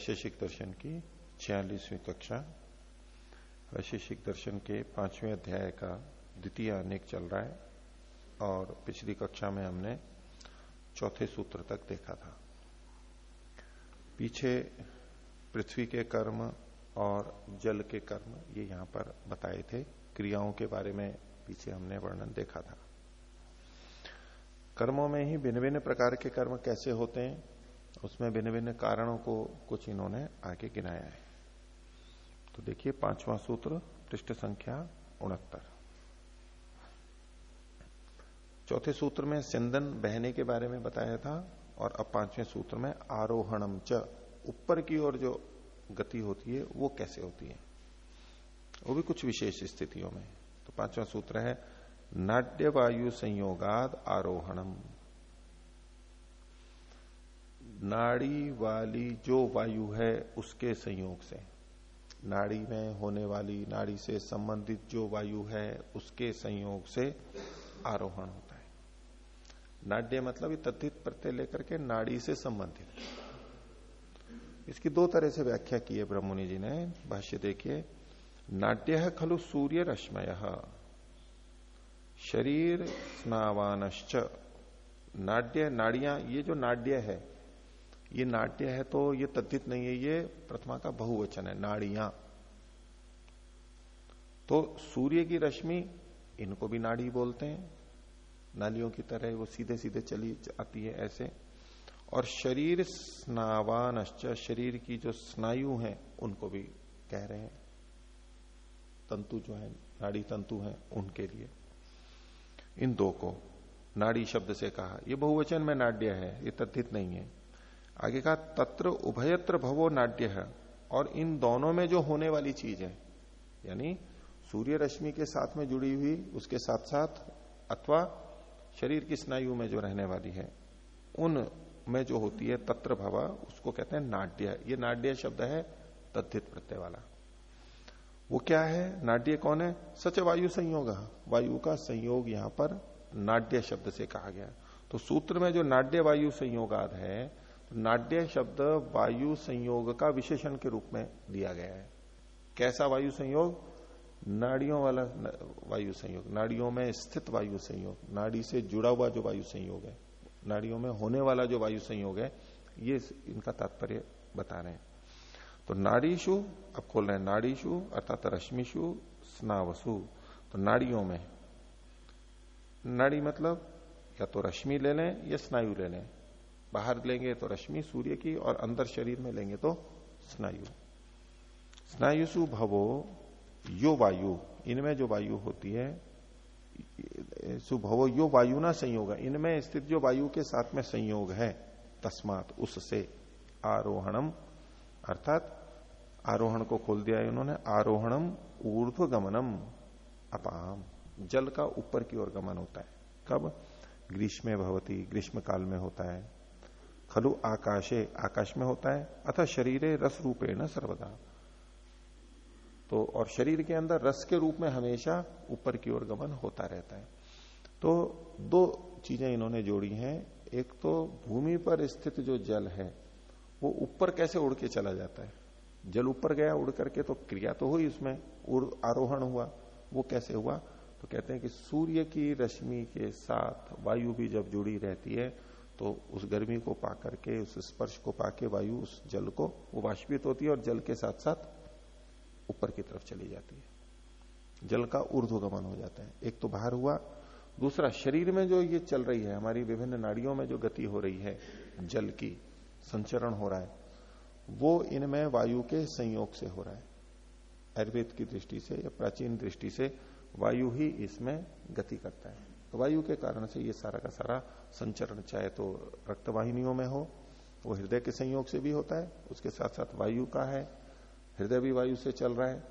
वैशेषिक दर्शन की छियालीसवीं कक्षा। वैशेषिक दर्शन के पाँचवें अध्याय का द्वितीय अनेक चल रहा है और पिछली कक्षा में हमने चौथे सूत्र तक देखा था। पीछे पृथ्वी के कर्म और जल के कर्म ये यहाँ पर बताए थे। क्रियाओं के बारे में पीछे हमने वर्णन देखा था। कर्मों में ही भिन्न भिन्न प्रकार के कर्म कैसे होते हैं? उसमें भिन्न भिन्न कारणों को कुछ इन्होंने आगे गिनाया है। तो देखिए, पांचवा सूत्र, पृष्ठ संख्या उनहत्तर। चौथे सूत्र में सिंदन बहने के बारे में बताया था और अब पाँचवें सूत्र में आरोहणम च, ऊपर की ओर जो गति होती है, वो कैसे होती है? वो भी कुछ विशेष स्थितियों में। तो पांचवा सूत्र है नाट्य वायु संयोगाद आरोहणम। नाड़ी वाली जो वायु है उसके संयोग से। नाड़ी में होने वाली, नाड़ी से संबंधित जो वायु है उसके संयोग से आरोहण होता है। नाड्य मतलब तथित प्रत्यय लेकर के नाड़ी से संबंधित। इसकी दो तरह से व्याख्या की है ब्रह्मणि जी ने। भाष्य देखिए नाट्य है खलु सूर्य रश्मय शरीर स्नावानश्च। नाड्य, नाड़िया, ये जो नाड्य है ये नाट्य है तो ये तद्धित नहीं है, ये प्रथमा का बहुवचन है, नाड़ियाँ। तो सूर्य की रश्मि, इनको भी नाड़ी बोलते हैं। नालियों की तरह वो सीधे सीधे चली आती है ऐसे। और शरीर स्नावान शरीर की जो स्नायु हैं, उनको भी कह रहे हैं। तंतु जो है, नाड़ी तंतु हैं, उनके लिए। इन दो को, नाड़ी शब्द से कहा। ये बहुवचन में नाड्य है, ये तथित नहीं है। आगे का तत्र उभयत्र भवो नाट्य है और इन दोनों में जो होने वाली चीज़ है, यानी सूर्य रश्मि के साथ में जुड़ी हुई, उसके साथ साथ, अथवा शरीर की स्नायु में जो रहने वाली है, उन में जो होती है तत्र भवा, उसको कहते हैं नाट्य ये नाट्य शब्द है तद्धित प्रत्यय वाला। वो क्या है? नाट्य कौन है? सच वायु संयोग। वायु का संयोग यहाँ पर नाट्य शब्द से कहा गया। तो सूत्र में जो नाट्य वायु संयोगाद है नाट्य शब्द वायु संयोग का विशेषण के रूप में दिया गया है। कैसा वायु संयोग? नाड़ियों वाला वायु संयोग। नाड़ियों में स्थित वायु संयोग। नाड़ी से जुड़ा हुआ जो वायु संयोग है। नाड़ियों में होने वाला जो वायु संयोग है, ये इनका तात्पर्य बता रहे हैं। तो नाड़ीशु अब खोल रहे हैं नाड़ीशु अर्थात रश्मिशु स्नावसु। तो नाड़ियों में, नाड़ी मतलब या तो रश्मि ले लें या स्नायु ले लें। बाहर लेंगे तो रश्मि सूर्य की और अंदर शरीर में लेंगे तो स्नायु। स्नायुसु भवो, यो वायु। इनमें जो वायु होती है सुभवो यो वायु ना संयोग इनमें स्थित जो वायु के साथ में संयोग है, तस्मात उससे आरोहणम। अर्थात आरोहण को खोल दिया है उन्होंने आरोहणम ऊर्ध्व गमनम अपाम। जल का ऊपर की ओर गमन होता है। कब? ग्रीष्म भवती ग्रीष्म काल में होता है। खलु आकाशे, आकाश में होता है। अथा शरीरे रस रूपे न सर्वदा। तो और शरीर के अंदर रस के रूप में हमेशा ऊपर की ओर गमन होता रहता है। तो दो चीज़ें इन्होंने जोड़ी हैं। एक तो भूमि पर स्थित जो जल है, वो ऊपर कैसे उड़ के चला जाता है? जल ऊपर गया, उड़ करके तो क्रिया तो हुई उसमें, उड़, आरोहण हुआ, वो कैसे हुआ? तो कहते हैं कि सूर्य की रश्मि के साथ वायु भी जब जुड़ी रहती है तो उस गर्मी को पा करके उस स्पर्श को पाके वायु, उस जल को, वो वाष्पित होती है और जल के साथ साथ ऊपर की तरफ़ चली जाती है। जल का ऊर्ध्वगमन हो जाता है। एक तो बाहर हुआ, दूसरा शरीर में जो ये चल रही है, हमारी विभिन्न नाड़ियों में जो गति हो रही है, जल की संचरण हो रहा है, वो इनमें वायु के संयोग से हो रहा है। आयुर्वेद की दृष्टि से या प्राचीन दृष्टि से वायु ही इसमें गति करता है। तो वायु के कारण से ये सारा का सारा संचरण, चाहे तो रक्तवाहिनियों में हो, वो हृदय के संयोग से भी होता है, उसके साथ साथ वायु का है, हृदय भी वायु से चल रहा है,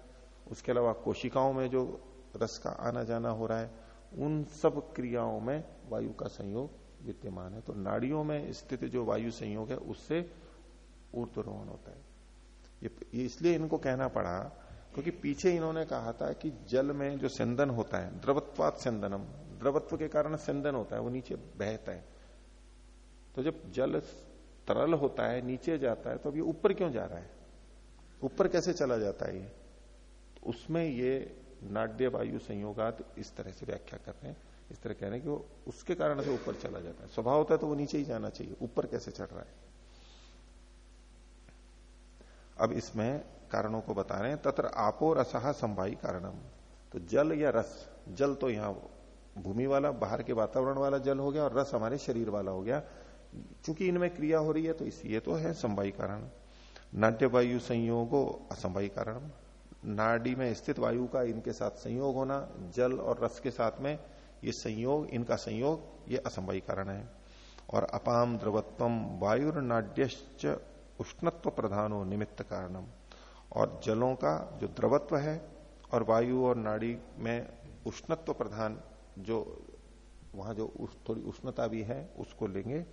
उसके अलावा कोशिकाओं में जो रस का आना जाना हो रहा है, उन सब क्रियाओं में वायु का संयोग विद्यमान है। तो नाड़ियों में स्थित जो वायु संयोग है, उससे ऊर्धरोहण होता है। ये इसलिए इनको कहना पड़ा, क्योंकि पीछे इन्होंने कहा था कि जल में जो सेंदन होता है, द्रवत्वात सेंदनम द्रवत्व के कारण सेंदन होता है, वो नीचे बहता है। तो जब जल तरल होता है, नीचे जाता है तो अब ये ऊपर क्यों जा रहा है? ऊपर कैसे चला जाता है ये? तो उसमें ये नाड्य वायु संयोगात इस तरह से व्याख्या कर रहे हैं। इस तरह कह रहे हैं कि वो उसके कारण से ऊपर चला जाता है। स्वभाव होता है तो वो नीचे ही जाना चाहिए, ऊपर कैसे चढ़ रहा है? अब इसमें कारणों को बता रहे हैं। तत्र आपो रसहा संभाई कारणम। तो जल या रस, जल तो यहाँ भूमि वाला, बाहर के वातावरण वाला जल हो गया और रस हमारे शरीर वाला हो गया। चूँकि इनमें क्रिया हो रही है तो इस ये तो है संवाई कारण। नाट्य वायु संयोगो असंवाई कारण। नाड़ी में स्थित वायु का इनके साथ संयोग होना, जल और रस के साथ में ये संयोग, इनका संयोग, ये असंवाई कारण है। और अपाम द्रवत्व द्रवत्वम वायुर्नाड्यश्च उष्णत्व प्रधानो निमित्त कारणम। और जलों का जो द्रवत्व है और वायु और नाड़ी में उष्णत्व प्रधान जो वहाँ जो उस, थोड़ी उष्णता भी है उसको लेंगे।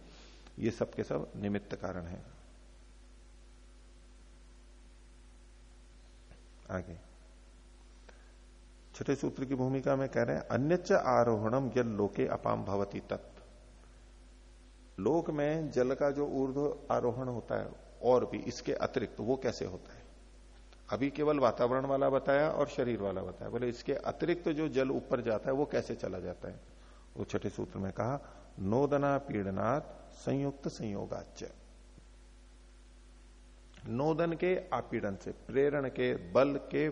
ये सब के सब निमित्त कारण है। आगे। छठे सूत्र की भूमिका में कह रहे हैं अन्यच आरोहणम जल लोके अपाम भवती तत्व लोक में जल का जो ऊर्ध आरोहण होता है और भी इसके अतिरिक्त वो कैसे होता है? अभी केवल वातावरण वाला बताया और शरीर वाला बताया। बोले, इसके अतिरिक्त तो जो जल ऊपर जाता है, वो कैसे चला जाता है? वो छठे सूत्र में कहा, नोदना पीड़नाथ संयुक्त संयोगाच नोदन के आपीड़न से, प्रेरण के, बल के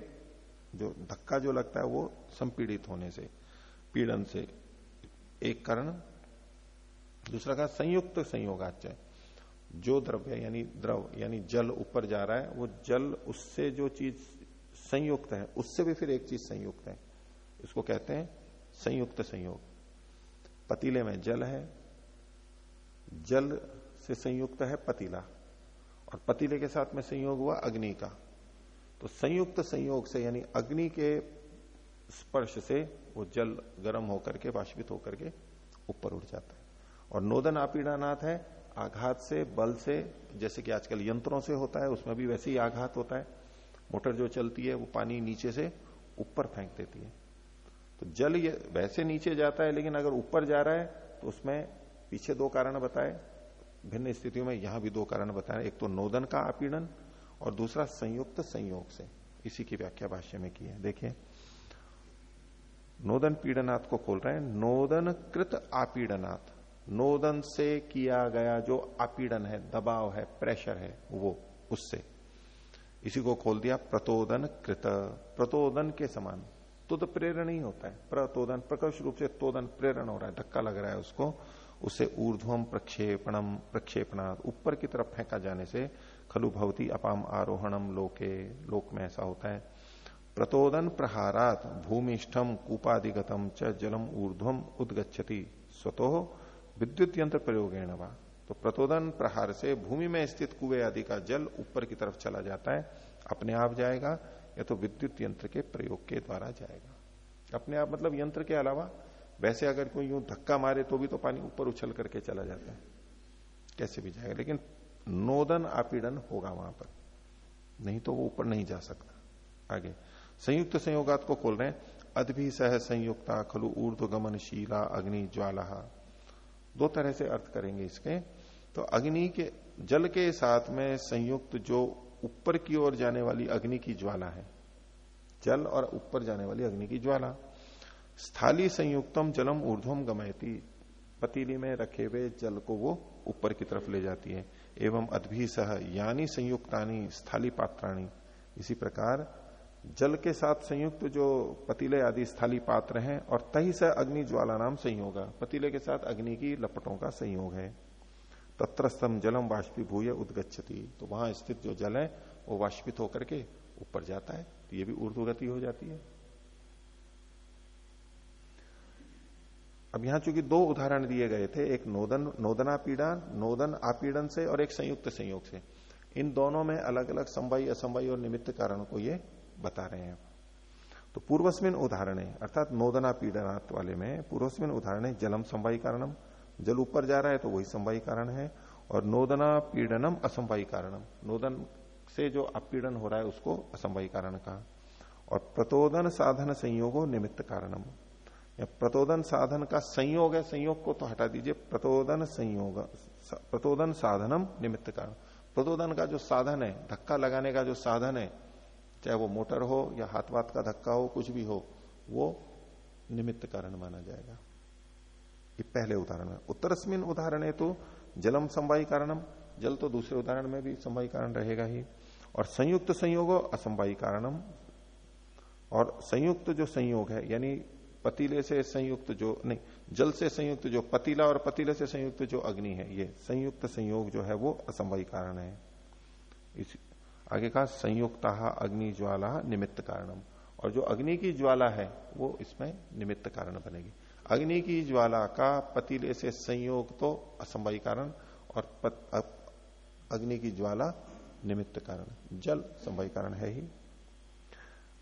जो धक्का जो लगता है, वो संपीड़ित होने से, पीड़न से एक कारण। दूसरा का संयुक्त संयोगाच जो द्रव्य यानी द्रव, यानी जल ऊपर जा रहा है, वो जल उससे जो चीज़ संयुक्त है, उससे भी फिर एक चीज़ संयुक्त है। इसको कहते हैं संयुक्त संयोग। पतीले में जल है, जल से संयुक्त है पतीला, और पतीले के साथ में संयोग हुआ अग्नि का। तो संयुक्त संयोग से, यानी अग्नि के स्पर्श से, वो जल गर्म होकर के बाष्पित होकर के ऊपर उठ जाता है। और नोदन आपीड़ानाथ है आघात से, बल से, जैसे कि आजकल यंत्रों से होता है, उसमें भी वैसे ही आघात होता है। मोटर जो चलती है, वो पानी नीचे से ऊपर फेंक देती है। तो जल ये वैसे नीचे जाता है, लेकिन अगर ऊपर जा रहा है तो उसमें पीछे दो कारण बताए। भिन्न स्थितियों में यहाँ भी दो कारण बताए। एक तो नोदन का आपीड़न और दूसरा संयुक्त संयोग से। इसी की व्याख्या भाष्य में की है। देखिए, नोदन पीड़नाथ को खोल रहे हैं। नोदन कृत आपीड़नाथ नोदन से किया गया जो अपीडन है, दबाव है प्रेशर है, वो, उससे। इसी को खोल दिया, प्रतोदन कृत। प्रतोदन के समान। तो तो प्रेरण ही होता है। प्रतोदन, प्रकर्ष रूप से तोदन प्रेरण हो रहा है, धक्का लग रहा है उसको। उससे ऊर्ध्वम प्रक्षेपणम प्रक्षेपणा ऊपर की तरफ़ फेंका जाने से खलु भवती अपाम आरोहणम लोके, लोक में ऐसा होता है। प्रतोदन प्रहारात भूमिष्ठम कूपाधिगतम च जलम ऊर्ध्वम उदगछति स्वतो विद्युत यंत्र प्रयोग है तो प्रतोदन प्रहार से भूमि में स्थित कुएँ आदि का जल ऊपर की तरफ़ चला जाता है, अपने आप जाएगा, या तो विद्युत यंत्र के प्रयोग के द्वारा जाएगा। अपने आप मतलब यंत्र के अलावा, वैसे अगर कोई यूँ धक्का मारे तो भी तो पानी ऊपर उछल करके चला जाता है। कैसे भी जाएगा। लेकिन नोदन आपीड़न होगा वहाँ पर। नहीं तो वो ऊपर नहीं जा सकता। आगे, संयुक्त संयोगात को खोल रहे हैं। अदभि सह संयुक्ता खलु ऊर्ध्वगमन शीला अग्नि ज्वाला। दो तरह से अर्थ करेंगे इसके। तो अग्नि के, जल के साथ में संयुक्त जो ऊपर की ओर जाने वाली अग्नि की ज्वाला है, जल और ऊपर जाने वाली अग्नि की ज्वाला, स्थाली संयुक्तम जलम ऊर्ध्वम गमयती, पतीली में रखे हुए जल को वो ऊपर की तरफ़ ले जाती है। एवं अद्भि सह यानी संयुक्तानी, स्थाली पात्राणी, इसी प्रकार जल के साथ संयुक्त जो पतीले आदि स्थाली पात्र हैं और तही से अग्नि ज्वाला नाम संयोग पतीले के साथ अग्नि की लपटों का संयोग है। तत्रस्तम जलम वाष्पीभूय उदगछति तो वहाँ स्थित जो जल है, वो वाष्पित होकर के ऊपर जाता है। तो ये भी ऊर्ध्वगति हो जाती है। अब यहाँ चूँकि दो उदाहरण दिए गए थे, एक नोदन नोदना पीड़न नोदन आपीड़न से और एक संयुक्त संयोग से। इन दोनों में अलग अलग संवाई असंवाई और निमित्त कारण को ये बता रहे हैं। तो पूर्वस्मिन उदाहरण, अर्थात नोदना पीड़नात् वाले में पूर्वस्मिन उदाहरण, जलम संवाई कारणम। जल ऊपर जा रहा है तो वही संवाई कारण है, और नोदना पीड़नम असंवाई कारणम। नोदन से जो अपीड़न हो रहा है उसको असंवाई कारण कहा। और प्रतोदन साधन संयोगो निमित्त कारणम। या प्रतोदन साधन का संयोग है, संयोग को तो हटा दीजिए, प्रतोदन संयोग, प्रतोदन साधनम निमित्त कारण। प्रतोदन का जो साधन है, धक्का लगाने का जो साधन है चाहे वो मोटर हो या हाथ वात का धक्का हो, कुछ भी हो, वो निमित्त कारण माना जाएगा। ये पहले उदाहरण है। उत्तरस्मिन उदाहरण है तो जलम संवाही कारणम। जल तो दूसरे उदाहरण में भी संवाही कारण रहेगा ही। और संयुक्त संयोग असंवाई कारणम। और संयुक्त जो संयोग है, यानी पतीले से संयुक्त जो, नहीं, जल से संयुक्त जो पतीला और पतीले से संयुक्त जो अग्नि है, ये संयुक्त संयोग जो है वो असंभवी कारण है। इस आगे कहा, संयुक्ता अग्नि ज्वाला निमित्त कारणम। और जो अग्नि की ज्वाला है, वो इसमें निमित्त कारण बनेगी। अग्नि की ज्वाला का पतीले से संयोग तो असंभवी कारण, और अग्नि की ज्वाला निमित्त कारण। जल संभवी कारण है ही।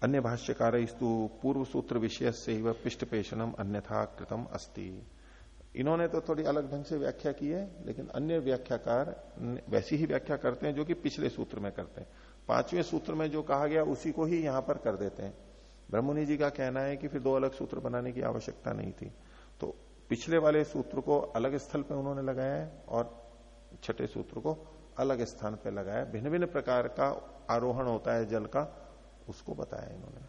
अन्य भाष्यकार पूर्व सूत्र विषय से वह पिष्ट पेशनम अन्यथा कृतम अस्ति। इन्होंने तो थोड़ी अलग ढंग से व्याख्या की है, लेकिन अन्य व्याख्याकार वैसी ही व्याख्या करते हैं जो कि पिछले सूत्र में करते हैं। पाँचवें सूत्र में जो कहा गया, उसी को ही यहाँ पर कर देते हैं। ब्रह्मणि जी का कहना है कि फिर दो अलग सूत्र बनाने की आवश्यकता नहीं थी। तो पिछले वाले सूत्र को अलग स्थल पर उन्होंने लगाया है और छठे सूत्र को अलग स्थान पर लगाया भिन्न भिन्न प्रकार का आरोहण होता है जल का, उसको बताया इन्होंने।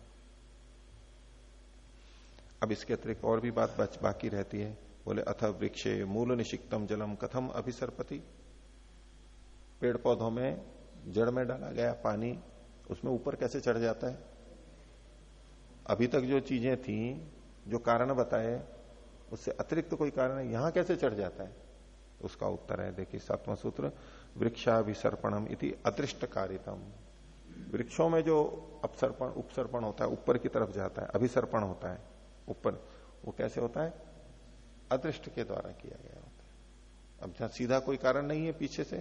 अब इसके अतिरिक्त और भी बात बाकी रहती है। बोले, अथ वृक्षे मूल निशिक्तम जलम कथम अभिसरपति? पेड़ पौधों में जड़ में डाला गया पानी, उसमें ऊपर कैसे चढ़ जाता है? अभी तक जो चीज़ें थी, जो कारण बताए, उससे अतिरिक्त तो कोई कारण है, यहाँ कैसे चढ़ जाता है? उसका उत्तर है, देखिए, सातवां सूत्र, वृक्षाभिसर्पणम इति अदृष्ट कारितम वृक्षों में जो अपसर्पण, उपसर्पण होता है, ऊपर की तरफ़ जाता है, अभिसर्पण होता है, ऊपर, वो कैसे होता है? अदृष्ट के द्वारा किया गया होता है। अब जहाँ सीधा कोई कारण नहीं है पीछे से,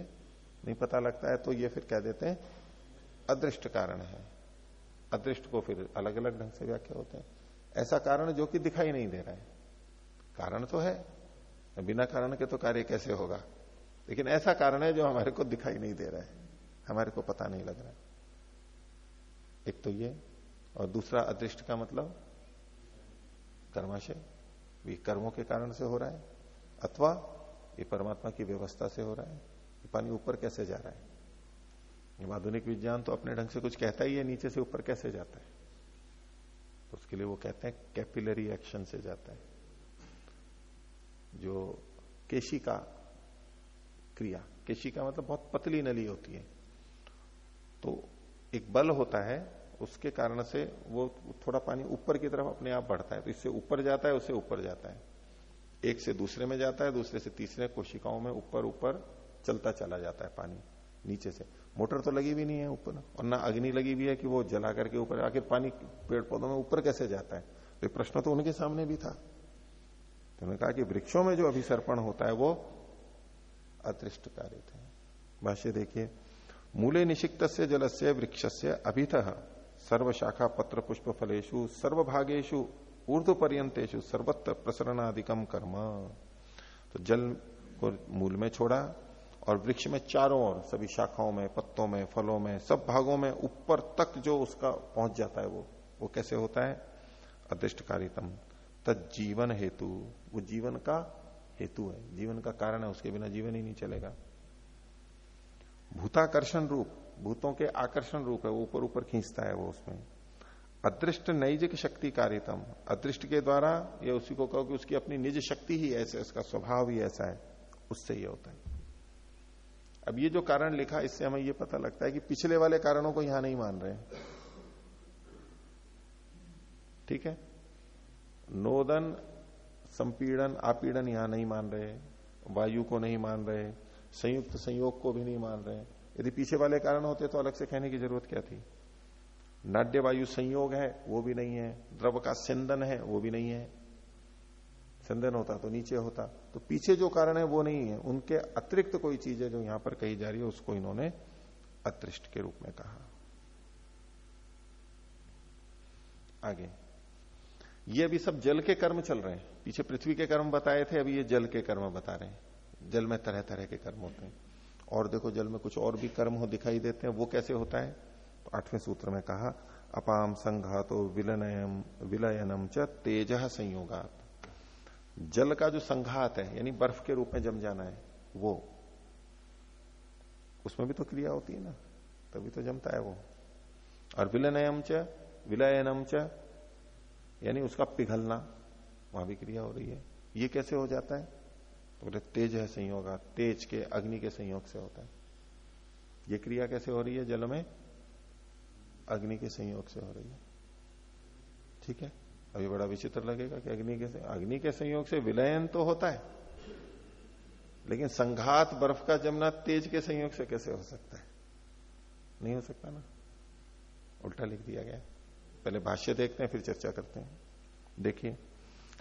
नहीं पता लगता है तो ये फिर कह देते हैं, अदृष्ट कारण है। अदृष्ट को फिर अलग अलग ढंग से व्याख्या होते हैं। ऐसा कारण जो कि दिखाई नहीं दे रहा है। कारण तो है, बिना कारण के तो कार्य कैसे होगा? लेकिन ऐसा कारण है जो हमारे को दिखाई नहीं दे रहा है। हमारे को पता नहीं लग रहा है। एक तो ये, और दूसरा अदृष्ट का मतलब कर्माशय। भी कर्मों के कारण से हो रहा है, अथवा ये परमात्मा की व्यवस्था से हो रहा है, ये पानी ऊपर कैसे जा रहा है? ये आधुनिक विज्ञान तो अपने ढंग से कुछ कहता ही है, नीचे से ऊपर कैसे जाता है? तो उसके लिए वो कहते हैं कैपिलरी एक्शन से जाता है, जो केशी का क्रिया। केशी का मतलब बहुत पतली नली होती है। तो एक बल होता है उसके कारण से वो थोड़ा पानी ऊपर की तरफ़ अपने आप बढ़ता है। तो इससे ऊपर जाता है, उससे ऊपर जाता है। एक से दूसरे में जाता है, दूसरे से तीसरे कोशिकाओं में ऊपर ऊपर चलता चला जाता है पानी नीचे से। मोटर तो लगी भी नहीं है ऊपर, और ना अग्नि लगी भी है कि वो जला करके ऊपर, आखिर पानी पेड़ पौधों में ऊपर कैसे जाता है? तो प्रश्न तो उनके सामने भी था। तो उन्होंने कहा कि वृक्षों में जो अभिसर्पण होता है, वो अदृष्ट कार्य थे। भाष्य देखिए, मूले निषिक्त से जलस्य वृक्ष से अभित। सर्व शाखा पत्र पुष्प फलेशु सर्व भागेशु ऊर्ध पर्यंतेशु सर्वत्र प्रसरणाधिकम कर्म। तो जल को मूल में छोड़ा और वृक्ष में चारों ओर, सभी शाखाओं में, पत्तों में, फलों में, सब भागों में ऊपर तक जो उसका पहुँच जाता है वो वो कैसे होता है? अदृष्टकारितम। तजीवन हेतु। वो जीवन का हेतु है। जीवन का कारण है, उसके बिना जीवन ही नहीं चलेगा। भूताकर्षण रूप। भूतों के आकर्षण रूप है, वो ऊपर ऊपर खींचता है वो उसमें। अदृष्ट नैजिक शक्ति कार्यतम अदृष्ट के द्वारा या उसी को कहो कि उसकी अपनी निज शक्ति ही ऐसे, उसका स्वभाव ही ऐसा है, उससे ये होता है। अब ये जो कारण लिखा, इससे हमें ये पता लगता है कि पिछले वाले कारणों को यहाँ नहीं मान रहे ठीक है? नोदन, संपीड़न, आपीड़न यहाँ नहीं मान रहे, वायु को नहीं मान रहे, संयुक्त संयोग को भी नहीं मान रहे। यदि पीछे वाले कारण होते तो अलग से कहने की ज़रूरत क्या थी? नाड्य वायु संयोग है, वो भी नहीं है। द्रव का सिंदन है, वो भी नहीं है। संदन होता तो नीचे होता। तो पीछे जो कारण है, वो नहीं है। उनके अतिरिक्त कोई चीज़ है जो यहाँ पर कही जा रही है, उसको इन्होंने अतृष्ट के रूप में कहा। आगे। ये अभी सब जल के कर्म चल रहे हैं। पीछे पृथ्वी के कर्म बताए थे, अभी ये जल के कर्म बता रहे हैं। जल में तरह तरह के कर्म होते हैं। और देखो जल में कुछ और भी कर्म हो दिखाई देते हैं, वो कैसे होता है? तो आठवें सूत्र में कहा अपाम संघातो विलनयम विलयनम च तेज संयोगात। जल का जो संघात है, यानी बर्फ़ के रूप में जम जाना है, वो, उसमें भी तो क्रिया होती है ना, तभी तो जमता है वो। और विलनयम च विलयनम च, यानी उसका पिघलना, वहाँ भी क्रिया हो रही है। ये कैसे हो जाता है? बोले तेज है संयोग तेज के अग्नि के संयोग से होता है। ये क्रिया कैसे हो रही है? जल में अग्नि के संयोग से हो रही है। ठीक है? अभी बड़ा विचित्र लगेगा कि अग्नि के अग्नि के संयोग से विलयन तो होता है, लेकिन संघात बर्फ़ का जमना तेज के संयोग से कैसे हो सकता है? नहीं हो सकता ना? उल्टा लिख दिया गया। पहले भाष्य देखते हैं, फिर चर्चा करते हैं। देखिए,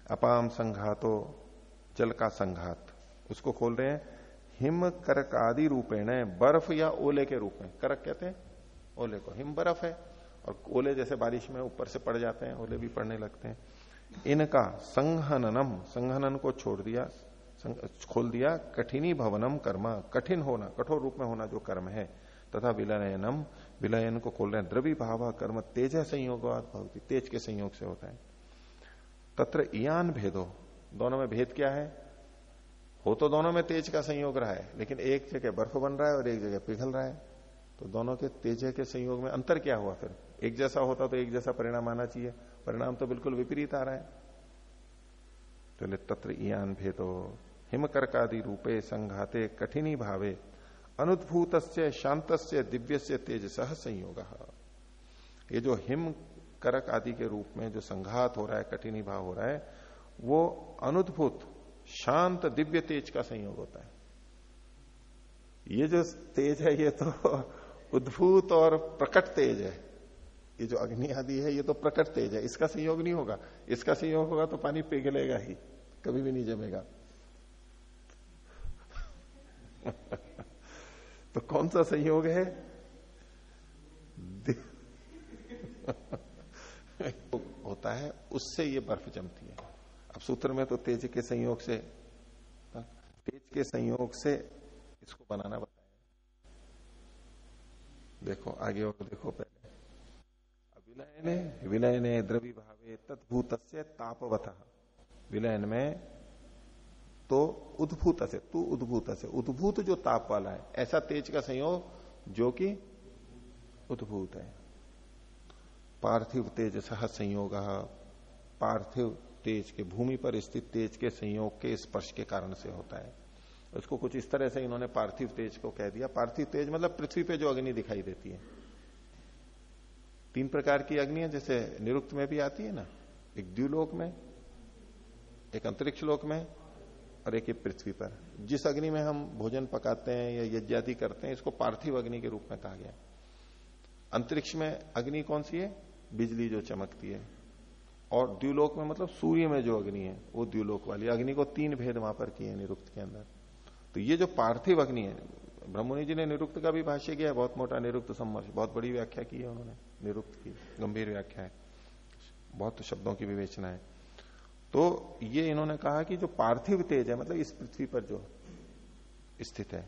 अपाम संघातो, जल का संघात। उसको खोल रहे हैं, हिम करक आदि रूपेण बर्फ़ या ओले के रूप में। करक कहते हैं, ओले को। हिम बर्फ़ है, और ओले जैसे बारिश में ऊपर से पड़ जाते हैं, ओले भी पड़ने लगते हैं। इनका संहननम संहनन को छोड़ दिया खोल दिया, कठिनी भवनम कर्म, कठिन होना, कठोर रूप में होना जो कर्म है, तथा विलयनम, विलयन को खोल रहे हैं। द्रवी भाव कर्म, तेज संयोग तेज के संयोग से होता है। तत्र इयान भेदो, दोनों में भेद क्या है? हो तो दोनों में तेज का संयोग रहा है, लेकिन एक जगह बर्फ़ बन रहा है और एक जगह पिघल रहा है। तो दोनों के तेज के संयोग में अंतर क्या हुआ फिर? एक जैसा होता तो एक जैसा परिणाम आना चाहिए। परिणाम तो बिल्कुल विपरीत आ रहा है। तो तत्र ईयान भेदो, हिमकर्कादि रूपे संघाते कठिनी भावे अनुद्भूत शांत दिव्य से तेज सह संयोग। ये जो हिम करक आदि के रूप में जो संघात हो रहा है, कठिनी भाव हो रहा है, वो अनुद्भूत शांत दिव्य तेज का संयोग होता है। ये जो तेज है, ये तो उद्भूत और प्रकट तेज है। ये जो अग्नि आदि है, ये तो प्रकट तेज है। इसका संयोग नहीं होगा। इसका संयोग होगा तो पानी पिघलेगा ही, कभी भी नहीं जमेगा। तो कौन सा संयोग है? होता है, उससे ये बर्फ़ जमती है। अब सूत्र में तो तेज के संयोग से तेज के संयोग से इसको बनाना बताया देखो, आगे और देखो पहले। विलयने विलयने द्रवी भावे तत्भूत तापवत। विलयन में तो उद्भूत से तू उद्भूत से उद्भूत जो ताप वाला है, ऐसा तेज का संयोग जो कि उद्भूत है। पार्थिव तेज सह संयोग, पार्थिव तेज के, भूमि पर स्थित तेज के संयोग के स्पर्श के कारण से होता है। उसको कुछ इस तरह से इन्होंने पार्थिव तेज को कह दिया। पार्थिव तेज मतलब पृथ्वी पे जो अग्नि दिखाई देती है। तीन प्रकार की अग्नि है जैसे निरुक्त में भी आती है ना। एक द्व्यूलोक में, एक अंतरिक्ष लोक में और एक पृथ्वी पर। जिस अग्नि में हम भोजन पकाते हैं या यज्ञादि करते हैं, इसको पार्थिव अग्नि के रूप में कहा गया। अंतरिक्ष में अग्नि कौन सी है? बिजली जो चमकती है। और द्व्यूलोक में मतलब सूर्य में जो अग्नि है, वो द्व्यूलोक वाली। अग्नि को तीन भेद वहाँ पर किए निरुक्त के अंदर। तो ये जो पार्थिव अग्नि है ब्रह्मणि जी ने निरुक्त का भी भाष्य किया बहुत मोटा निरुक्त सम्मर्श बहुत बड़ी व्याख्या की है उन्होंने, निरुक्त की, गंभीर व्याख्या है, बहुत शब्दों की विवेचना है। तो ये इन्होंने कहा कि जो पार्थिव तेज है मतलब इस पृथ्वी पर जो स्थित है,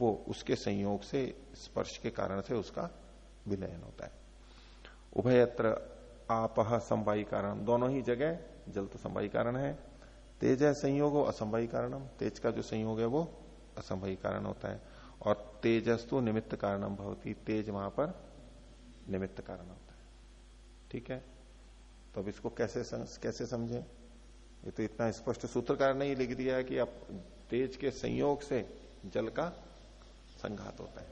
वो उसके संयोग से, स्पर्श के कारण से उसका विलयन होता है। उभयत्र आपह संवाई कारण दोनों ही जगह जल तो संवाई कारण है। तेज है संयोग हो असंवाई कारणम। तेज का जो संयोग है वो असंवाई कारण होता है। और तेजस्तु निमित्त कारणम भवती। तेज वहाँ पर निमित्त कारण होता है। ठीक है? तो अब इसको कैसे कैसे समझें? ये तो इतना स्पष्ट सूत्रकार ने ही लिख दिया है कि अब तेज के संयोग से जल का संघात होता है।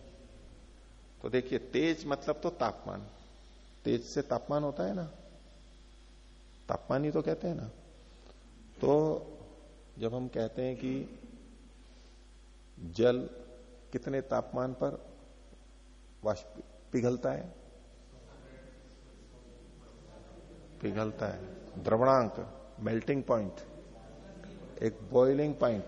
तो देखिए, तेज मतलब तो तापमान। तेज से तापमान होता है ना? तापमान ही तो कहते हैं ना। तो जब हम कहते हैं कि जल कितने तापमान पर वाष्प पिघलता है? पिघलता है। द्रवणांक मेल्टिंग पॉइंट एक बॉइलिंग पॉइंट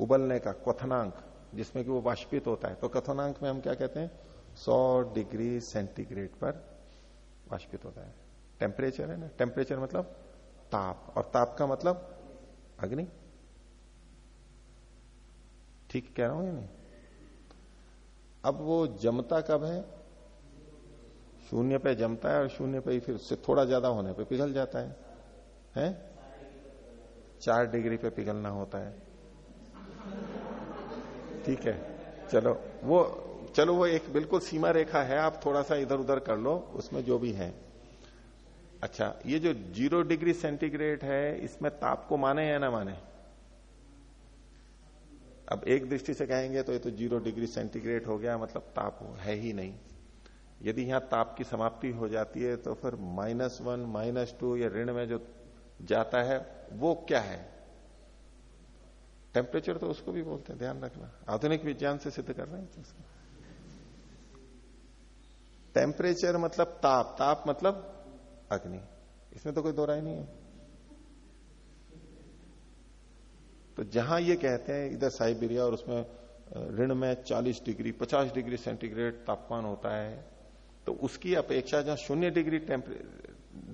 उबलने का क्वथनांक जिसमें कि वो वाष्पित होता है। तो कथनांक में हम क्या कहते हैं? 100 डिग्री सेंटीग्रेड पर वाष्पित होता है। टेम्परेचर है ना? टेम्परेचर मतलब ताप। और ताप का मतलब अग्नि। ठीक कह रहा हूँ या नहीं? अब वो जमता कब है? शून्य पे जमता है और शून्य पे ही फिर उससे थोड़ा ज़्यादा होने पे पिघल जाता है। हैं? चार डिग्री पे पिघलना होता है। ठीक है। चलो, वो चलो वो एक बिल्कुल सीमा रेखा है, आप थोड़ा सा इधर उधर कर लो, उसमें जो भी है। अच्छा ये जो ज़ीरो डिग्री सेंटीग्रेड है, इसमें ताप को माने या ना माने? अब एक दृष्टि से कहेंगे तो ये तो ज़ीरो डिग्री सेंटीग्रेड हो गया मतलब ताप है ही नहीं। यदि यहाँ ताप की समाप्ति हो जाती है तो फिर माइनस वन, माइनस टू या ऋण में जो जाता है, वो क्या है? टेम्परेचर तो उसको भी बोलते हैं, ध्यान रखना। आधुनिक विज्ञान से सिद्ध कर रहे हैं तो टेम्परेचर मतलब ताप ताप मतलब अग्नि। इसमें तो कोई दो राय नहीं है। तो जहाँ ये कहते हैं, इधर साइबेरिया और उसमें ऋण में 40 डिग्री 50 डिग्री सेंटीग्रेड तापमान होता है तो उसकी अपेक्षा जहाँ शून्य डिग्री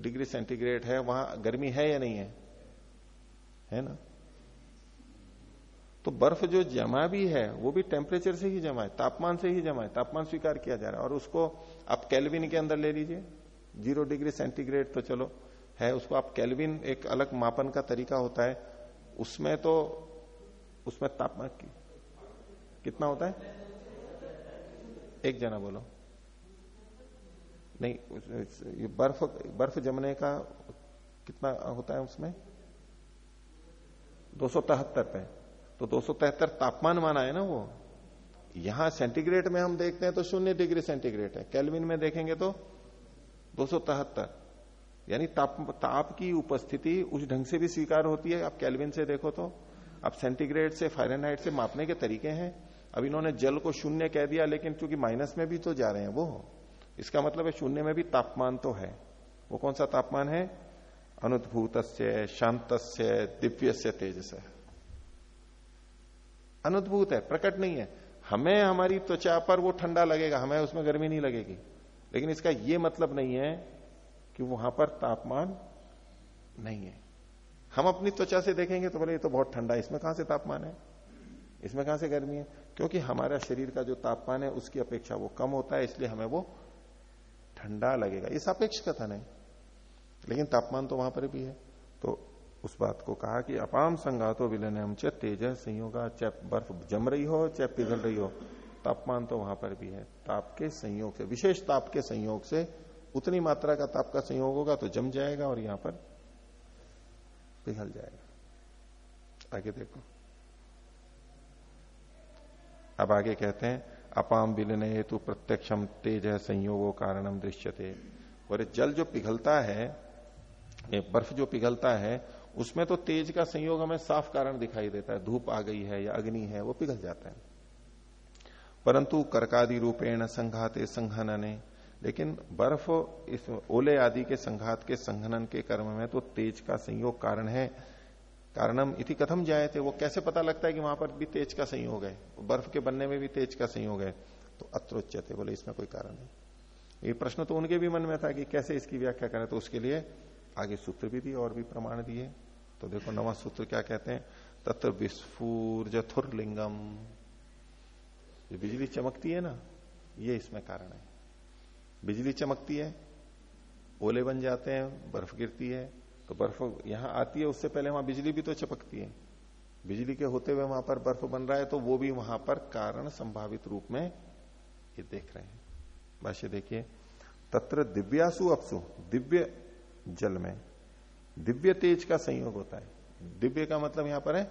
डिग्री सेंटीग्रेड है, वहाँ गर्मी है या नहीं है? है ना? तो बर्फ़ जो जमा भी है, वो भी टेम्परेचर से ही जमा है, तापमान से ही जमा है, तापमान स्वीकार किया जा रहा है। और उसको आप कैलविन के अंदर ले लीजिए ज़ीरो डिग्री सेंटीग्रेड तो चलो, है, उसको आप कैलविन एक अलग मापन का तरीका होता है। उसमें तो उसमें तापमान कितना होता है? एक जना बोलो। नहीं ये बर्फ़ बर्फ़ जमने का कितना होता है उसमें? दो सौ पे। तो दो तापमान माना है ना वो। यहाँ सेंटीग्रेड में हम देखते हैं तो शून्य डिग्री सेंटीग्रेड है। कैलविन में देखेंगे तो दो सौ तिहत्तर। यानी ताप ताप की उपस्थिति उस ढंग से भी स्वीकार होती है। आप कैलविन से देखो तो अब सेंटीग्रेड से फायरनहाइट से मापने के तरीके हैं। अब इन्होंने जल को शून्य कह दिया, लेकिन चूँकि माइनस में भी तो जा रहे हैं वो। इसका मतलब है शून्य में भी तापमान तो है। वो कौन सा तापमान है? अनुद्भूत शांत दिव्य से तेज से अनुद्भूत है, प्रकट नहीं है। हमें हमारी त्वचा पर वो ठंडा लगेगा, हमें उसमें गर्मी नहीं लगेगी। लेकिन इसका ये मतलब नहीं है कि वहाँ पर तापमान नहीं है। हम अपनी त्वचा से देखेंगे तो बोले, ये तो बहुत ठंडा है, इसमें कहाँ से तापमान है? इसमें कहाँ से गर्मी है? क्योंकि हमारा शरीर का जो तापमान है, उसकी अपेक्षा वो कम होता है, इसलिए हमें वो ठंडा लगेगा। ये सापेक्ष कथन है। लेकिन तापमान तो वहाँ पर भी है। तो उस बात को कहा कि अपाम संगातो विलन हम चाहे तेज संयोग। चाहे बर्फ़ जम रही हो, चाहे पिघल रही हो, तापमान तो वहाँ पर भी है। ताप के संयोग से, विशेष ताप के संयोग से उतनी मात्रा का ताप का संयोग होगा तो जम जाएगा और यहाँ पर पिघल जाएगा। आगे देखो। अब आगे कहते हैं, अपाम विलने हेतु प्रत्यक्षम तेज संयोगो कारणम दृश्यते। और जल जो पिघलता है बर्फ़ जो पिघलता है उसमें तो तेज का संयोग हमें साफ़ कारण दिखाई देता है। धूप आ गई है या अग्नि है, वो पिघल जाता है। परंतु कर्कादि रूपेण संघाते संघनने, लेकिन बर्फ़ इस ओले आदि के संघात के संघनन के कर्म में तो तेज का संयोग कारण है। कारणम इति कथम जाए थे वो कैसे पता लगता है कि वहाँ पर भी तेज का संयोग है? बर्फ़ के बनने में भी तेज का संयोग है। तो अत्रोच्य बोले इसमें कोई कारण नहीं। ये प्रश्न तो उनके भी मन में था कि कैसे इसकी व्याख्या करें तो उसके लिए आगे सूत्र भी दिए और भी प्रमाण दिए। तो देखो नवा सूत्र क्या कहते हैं? तत्र विस्फूर जथुर्लिंगम जो बिजली चमकती है ना? ये इसमें कारण है। बिजली चमकती है, ओले बन जाते हैं, बर्फ़ गिरती है तो बर्फ़ यहाँ आती है, उससे पहले वहाँ बिजली भी तो चपकती है। बिजली के होते हुए वहाँ पर बर्फ़ बन रहा है तो वो भी वहाँ पर कारण संभावित रूप में ये देख रहे हैं। भाष्य देखिए, तत्र दिव्यासु अपसु। दिव्य जल में। दिव्य तेज का संयोग होता है। दिव्य का मतलब यहाँ पर है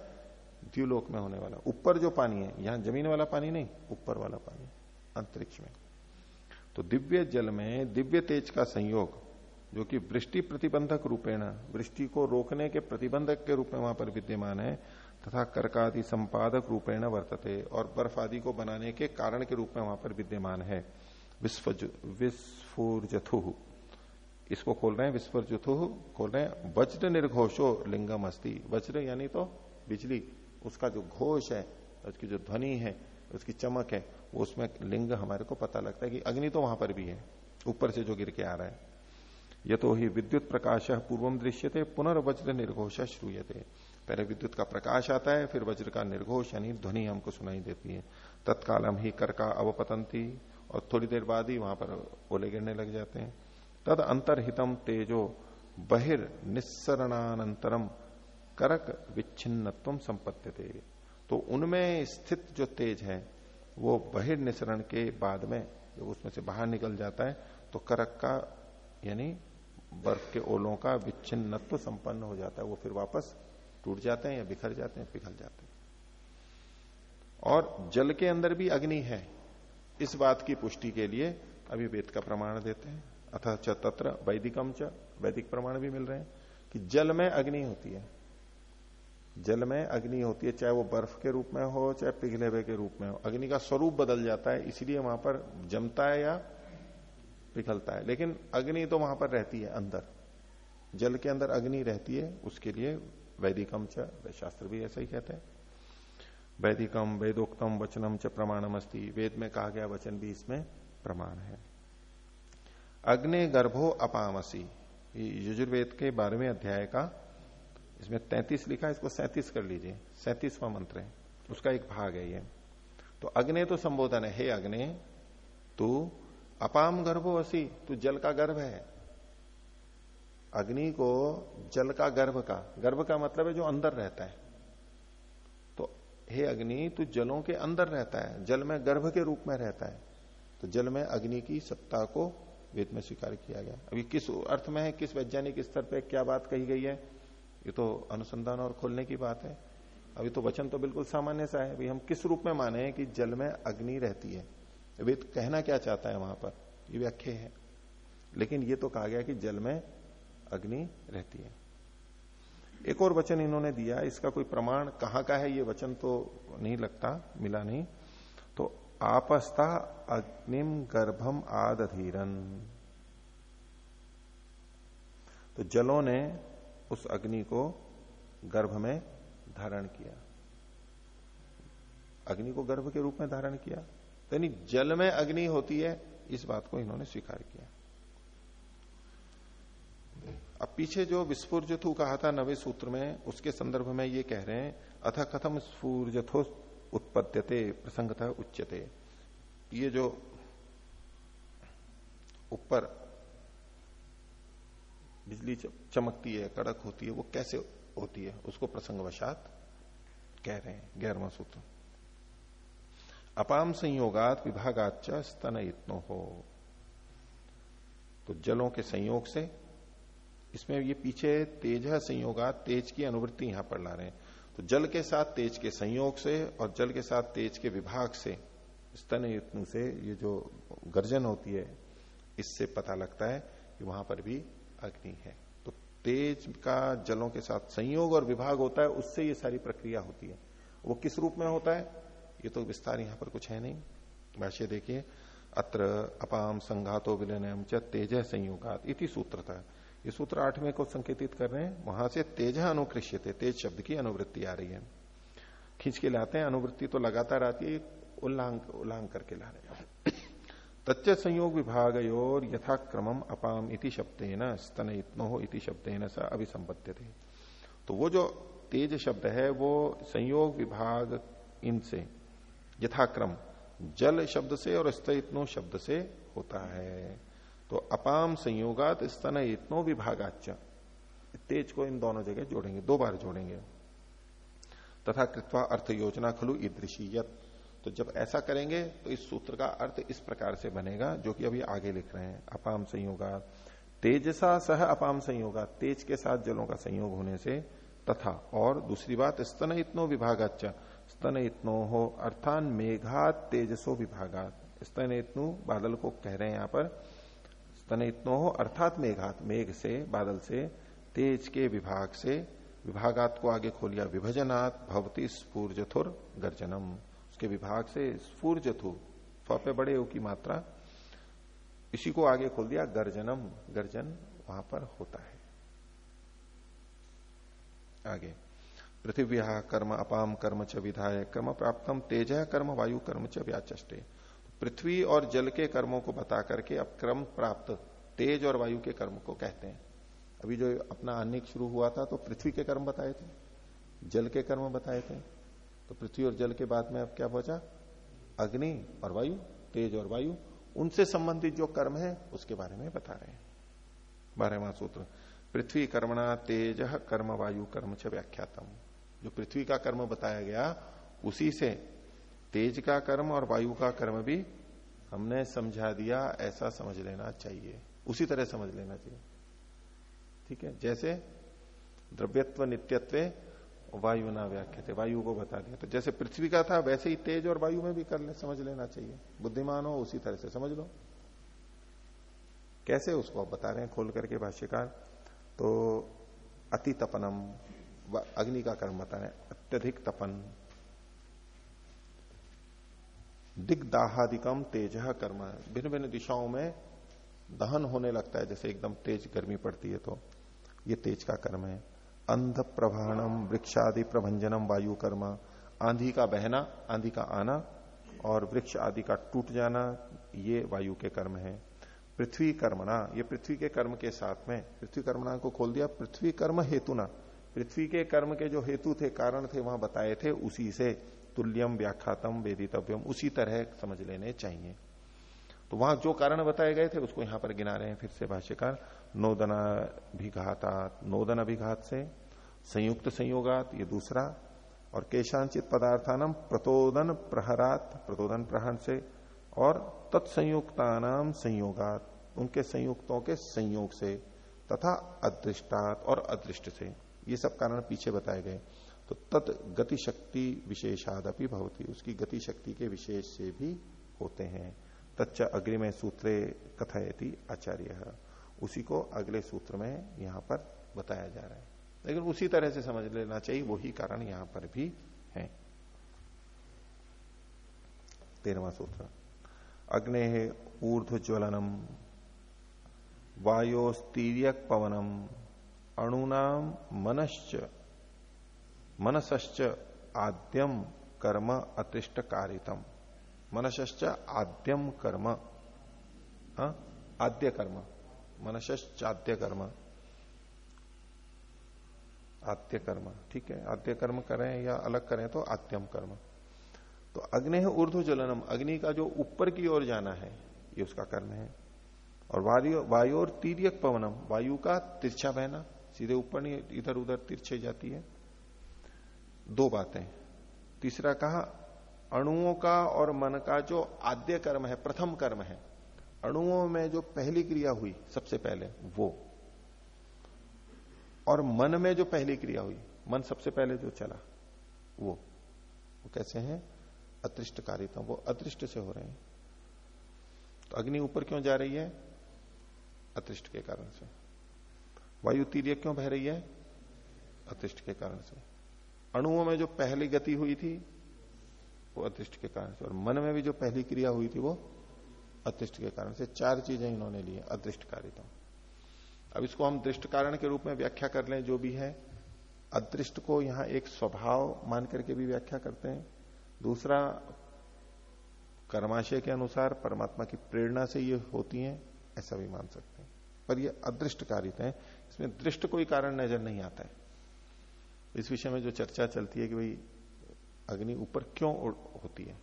द्व्यूलोक में होने वाला। ऊपर जो पानी है, यहाँ ज़मीन वाला पानी नहीं, ऊपर वाला पानी, अंतरिक्ष में। तो दिव्य जल में दिव्य तेज का संयोग, जो कि वृष्टि प्रतिबंधक रूपेण, वृष्टि को रोकने के प्रतिबंधक के रूप में वहाँ पर विद्यमान है, तथा कर्कादि संपादक रूपेण वर्तते, और बर्फ़ आदि को बनाने के कारण के रूप में वहाँ पर विद्यमान है। विस्फुर्जथु। इसको खोल रहे हैं विस्फुर्जथु खोल रहे हैं। वज्र निर्घोषो लिंगम अस्ति। वज्र यानी तो बिजली, उसका जो घोष है, उसकी जो ध्वनि है, उसकी चमक है, वो उसमें लिंग हमारे को पता लगता है कि अग्नि तो वहाँ पर भी है, ऊपर से जो गिर के आ रहा है। ये तो ही विद्युत प्रकाश पूर्वम दृश्य थे पुनर्वज्र निर्घोष श्रूयते। पहले विद्युत का प्रकाश आता है, फिर वज्र का निर्घोष यानी ध्वनि हमको सुनाई देती है। तत्काल हम ही कर का अवपतंती और थोड़ी देर बाद ही वहाँ पर ओले गिरने लग जाते हैं। तद अंतरहितम तेजो बहिर निस्सरणानंतरम करक विच्छिन्नत्व संपत्ति तो उनमें स्थित जो तेज है, वो बहिर्निसरण के बाद में जब उसमें से बाहर निकल जाता है तो करक का, यानी बर्फ़ के ओलों का विच्छिन्नत्व संपन्न हो जाता है। वो फिर वापस टूट जाते हैं या बिखर जाते हैं, पिघल जाते हैं। और जल के अंदर भी अग्नि है। इस बात की पुष्टि के लिए अभी वेद का प्रमाण देते हैं। अथ च तत्र वैदिकम च वैदिक प्रमाण भी मिल रहे हैं कि जल में अग्नि होती है। जल में अग्नि होती है, चाहे वो बर्फ़ के रूप में हो, चाहे पिघले हुए के रूप में हो। अग्नि का स्वरूप बदल जाता है, इसलिए वहाँ पर जमता है या पिघलता है। लेकिन अग्नि तो वहाँ पर रहती है अंदर। जल के अंदर अग्नि रहती है, उसके लिए वैदिकम च शास्त्र भी ऐसा ही कहते हैं। वैदिकम वेदोक्तम वचनम च प्रमाणम वेद में कहा गया वचन भी इसमें प्रमाण है। अग्नि गर्भो अपामसी। यजुर्वेद के बारहवें अध्याय का, इसमें तैतीस लिखा है, इसको सैतीस कर लीजिए। सैतीसवां मंत्र है। उसका एक भाग है ये। तो अग्नि तो संबोधन है, हे अग्नि, तू अपाम गर्भो असी, तू जल का गर्भ है। अग्नि को जल का गर्भ का। गर्भ का मतलब है जो अंदर रहता है। तो हे अग्नि, तू जलों के अंदर रहता है, जल में गर्भ के रूप में रहता है। तो जल में अग्नि की सत्ता को वेद में स्वीकार किया गया। अभी किस अर्थ में है, किस वैज्ञानिक स्तर पर क्या बात कही गई है, ये तो अनुसंधान और खोलने की बात है। अभी तो वचन तो बिल्कुल सामान्य सा है। हम किस रूप में माने कि जल में अग्नि रहती है? वेद कहना क्या चाहता है वहाँ पर? ये व्याख्या है। लेकिन ये तो कहा गया कि जल में अग्नि रहती है। एक और वचन इन्होंने दिया, इसका कोई प्रमाण कहाँ का है, ये वचन तो नहीं लगता, मिला नहीं। आपस्ता अग्निम गर्भम आदधीरन। तो जलों ने उस अग्नि को गर्भ में धारण किया। अग्नि को गर्भ के रूप में धारण किया। तो यानी जल में अग्नि होती है, इस बात को इन्होंने स्वीकार किया। अब पीछे जो विस्फुर्जथु कहा था नवे सूत्र में, उसके संदर्भ में ये कह रहे हैं, अथ कथम स्फूर्जथो उत्पद्यते, प्रसंगतः उच्चते ये जो ऊपर बिजली चमकती है, कड़क होती है, वो कैसे होती है? उसको प्रसंगवशात कह रहे हैं, ग्यारहवा सूत्र। अपाम संयोगात विभागाच स्तन इतनो हो। तो जलों के संयोग से, इसमें ये पीछे तेज संयोगात तेज की अनुवृत्ति यहाँ पर ला रहे हैं। तो जल के साथ तेज के संयोग से और जल के साथ तेज के विभाग से स्तन युत्न से ये जो गर्जन होती है, इससे पता लगता है कि वहाँ पर भी अग्नि है। तो तेज का जलों के साथ संयोग और विभाग होता है, उससे ये सारी प्रक्रिया होती है। वो किस रूप में होता है, ये तो विस्तार यहाँ पर कुछ है नहीं। भाष्य देखिए, अत्र अपाम संघातो विलयन तेज संयोगात इति सूत्र था ये सूत्र आठवें को संकेतित कर रहे हैं। वहाँ से तेज अनुकृष्य थे, तेज शब्द की अनुवृत्ति आ रही है। खींच के लाते हैं, अनुवृत्ति तो लगातार आती है, उल्लांग उल्लांग करके ला रहे हैं। तच्च संयोग विभाग और यथाक्रम अपाम इति शब्द स्तन इतनो हो इति शब्द न स थे। तो वो जो तेज शब्द है, वो संयोग विभाग इनसे यथाक्रम, जल शब्द से और स्तनो शब्द से होता है। तो अपाम संयोगात स्तन इतनो विभागाच तेज को इन दोनों जगह जोड़ेंगे, दो बार जोड़ेंगे। तथा कृत्वा अर्थ योजना खलु ईदृशी तो जब ऐसा करेंगे तो इस सूत्र का अर्थ इस प्रकार से बनेगा, जो कि अभी आगे लिख रहे हैं। अपाम संयोगा तेजसा सह अपाम संयोगा तेज के साथ जलों का संयोग होने से तथा। और दूसरी बात स्तन इतनो विभागाच स्तन इतनो हो अर्थान मेघात तेजसो विभागात। स्तन इतनु बादल को कह रहे हैं यहाँ पर। हो, अर्थात मेघात, मेघ से, बादल से, तेज के विभाग से, विभागात को आगे खोलिया विभजनात्, भवती स्फूर्जथुर गर्जनम। उसके विभाग से स्फूर्जथु फ बड़े हो की मात्रा, इसी को आगे खोल दिया गर्जनम। गर्जन वहाँ पर होता है। आगे। पृथ्वी कर्म अपाम कर्म च विधायक कर्म प्राप्तम तेज, कर्म वायु कर्म च व्याचे पृथ्वी और जल के कर्मों को बता करके अब क्रम प्राप्त, तेज और वायु के कर्म को कहते हैं। अभी जो अपना अनिक शुरू हुआ था तो पृथ्वी के कर्म बताए थे, जल के कर्म बताए थे। तो पृथ्वी और जल के बाद में अब क्या बचा अग्नि और वायु, तेज और वायु, उनसे संबंधित जो कर्म है, उसके बारे में बता रहे हैं। बारहवा सूत्र, पृथ्वी कर्मणा तेज कर्म वायु कर्म च व्याख्यातम। जो पृथ्वी का कर्म बताया गया, उसी से तेज का कर्म और वायु का कर्म भी हमने समझा दिया, ऐसा समझ लेना चाहिए। उसी तरह समझ लेना चाहिए। ठीक है? जैसे द्रव्यत्व, नित्यत्व, वायु ना व्याख्या थे, वायु को बता दिया। तो जैसे पृथ्वी का था, वैसे ही तेज और वायु में भी कर ले, समझ लेना चाहिए। बुद्धिमान हो, उसी तरह से समझ लो। कैसे उसको आप बता रहे हैं? खोल करके भाष्यकार तो अति तपनम अग्नि का कर्म बता रहे अत्यधिक तपन। दिग्दाहादिकम तेज कर्म। भिन्न भिन्न दिशाओं में दहन होने लगता है, जैसे एकदम तेज गर्मी पड़ती है तो। ये तेज का कर्म है। अंध प्रभाणम वृक्षादि प्रभंजनम वायु कर्म आंधी का बहना, आंधी का आना और वृक्ष आदि का टूट जाना, ये वायु के कर्म है। पृथ्वी कर्मणा, ये पृथ्वी के कर्म के साथ में, पृथ्वी कर्मणा को खोल दिया, पृथ्वी कर्म हेतु ना पृथ्वी के कर्म के जो हेतु थे, कारण थे, वहाँ बताए थे उसी से। तुल्यम व्याख्यातम वेदितव्यम, उसी तरह समझ लेने चाहिए। तो वहाँ जो कारण बताए गए थे, उसको यहाँ पर गिना रहे हैं फिर से भाष्यकार। नोदना अभिघाता नोदन अभिघात से, संयुक्त संयोगात, ये दूसरा। और केशांचित पदार्थानम प्रतोदन प्रहरात, प्रतोदन प्रहर से, और तत्संयुक्तानाम संयोगात, उनके संयुक्तों के संयोग से, तथा अदृष्टात और अदृष्ट से, ये सब कारण पीछे बताए गए। तो तत् गति शक्ति विशेषादपि भवती। उसकी गति शक्ति के विशेष से भी होते हैं। तच्च अग्रिम सूत्रे कथयति आचार्य। उसी को अगले सूत्र में यहाँ पर बताया जा रहा है। लेकिन उसी तरह से समझ लेना चाहिए, वही कारण यहाँ पर भी है। तेरवा सूत्र। अग्ने ऊर्ध ज्वलनम वायोस्तीर्यक पवनम अणुनाम मनश्च मनसश्च आद्यम कर्म अतिष्ट कारितम मनश्च आद्यम कर्म आद्य कर्म मनश्चाद्य कर्म आद्य कर्म ठीक है? आद्य कर्म करें या अलग करें तो आद्यम कर्म। तो अग्नि है ऊर्ध्व ज्वलनम अग्नि का जो ऊपर की ओर जाना है, ये उसका कर्म है। और वायु वायु और तीर्यक पवनम, वायु का तिरछा बहना, सीधे ऊपर नहीं इधर उधर तिरछे जाती है। दो बातें। तीसरा कहा, अणुओं का और मन का जो आद्य कर्म है, प्रथम कर्म है, अणुओं में जो पहली क्रिया हुई सबसे पहले, वो। और मन में जो पहली क्रिया हुई, मन सबसे पहले जो चला, वो। वो कैसे हैं? अतृष्ट कारिता वो अतृष्ट से हो रहे हैं। तो अग्नि ऊपर क्यों जा रही है? अतृष्ट के कारण से। वायु तीर्य क्यों बह रही है? अतृष्ट के कारण से। अणुओं में जो पहली गति हुई थी, वो अतिष्ट के कारण से, और मन में भी जो पहली क्रिया हुई थी, वो अतिष्ट के कारण से। चार चीज़ें इन्होंने ली अदृष्ट कारिता अब इसको हम दृष्ट कारण के रूप में व्याख्या कर लें, जो भी है। अदृष्ट को यहाँ एक स्वभाव मान करके भी व्याख्या करते हैं। दूसरा, कर्माशय के अनुसार परमात्मा की प्रेरणा से ये होती हैं, ऐसा भी मान सकते हैं। पर ये अदृष्ट कारित है। इसमें दृष्ट कोई कारण नज़र नहीं आता है। इस विषय में जो चर्चा चलती है कि भाई, अग्नि ऊपर क्यों होती है?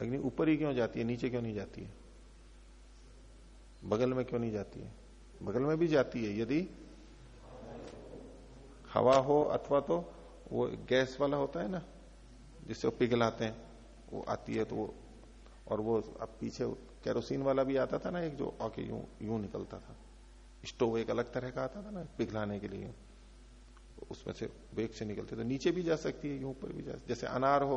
अग्नि ऊपर ही क्यों जाती है? नीचे क्यों नहीं जाती है? बगल में क्यों नहीं जाती है? बगल में भी जाती है। यदि हवा हो अथवा तो वो गैस वाला होता है ना, जिससे वो पिघलाते हैं, वो आती है तो वो, और वो अब पीछे केरोसिन वाला भी आता था ना, एक जो आके यूँ यूँ निकलता था। स्टोव एक अलग तरह का आता था ना, पिघलाने के लिए। उसमें से वेग से निकलते तो नीचे भी जा सकती है, यूँ ऊपर भी जा जैसे अनार हो,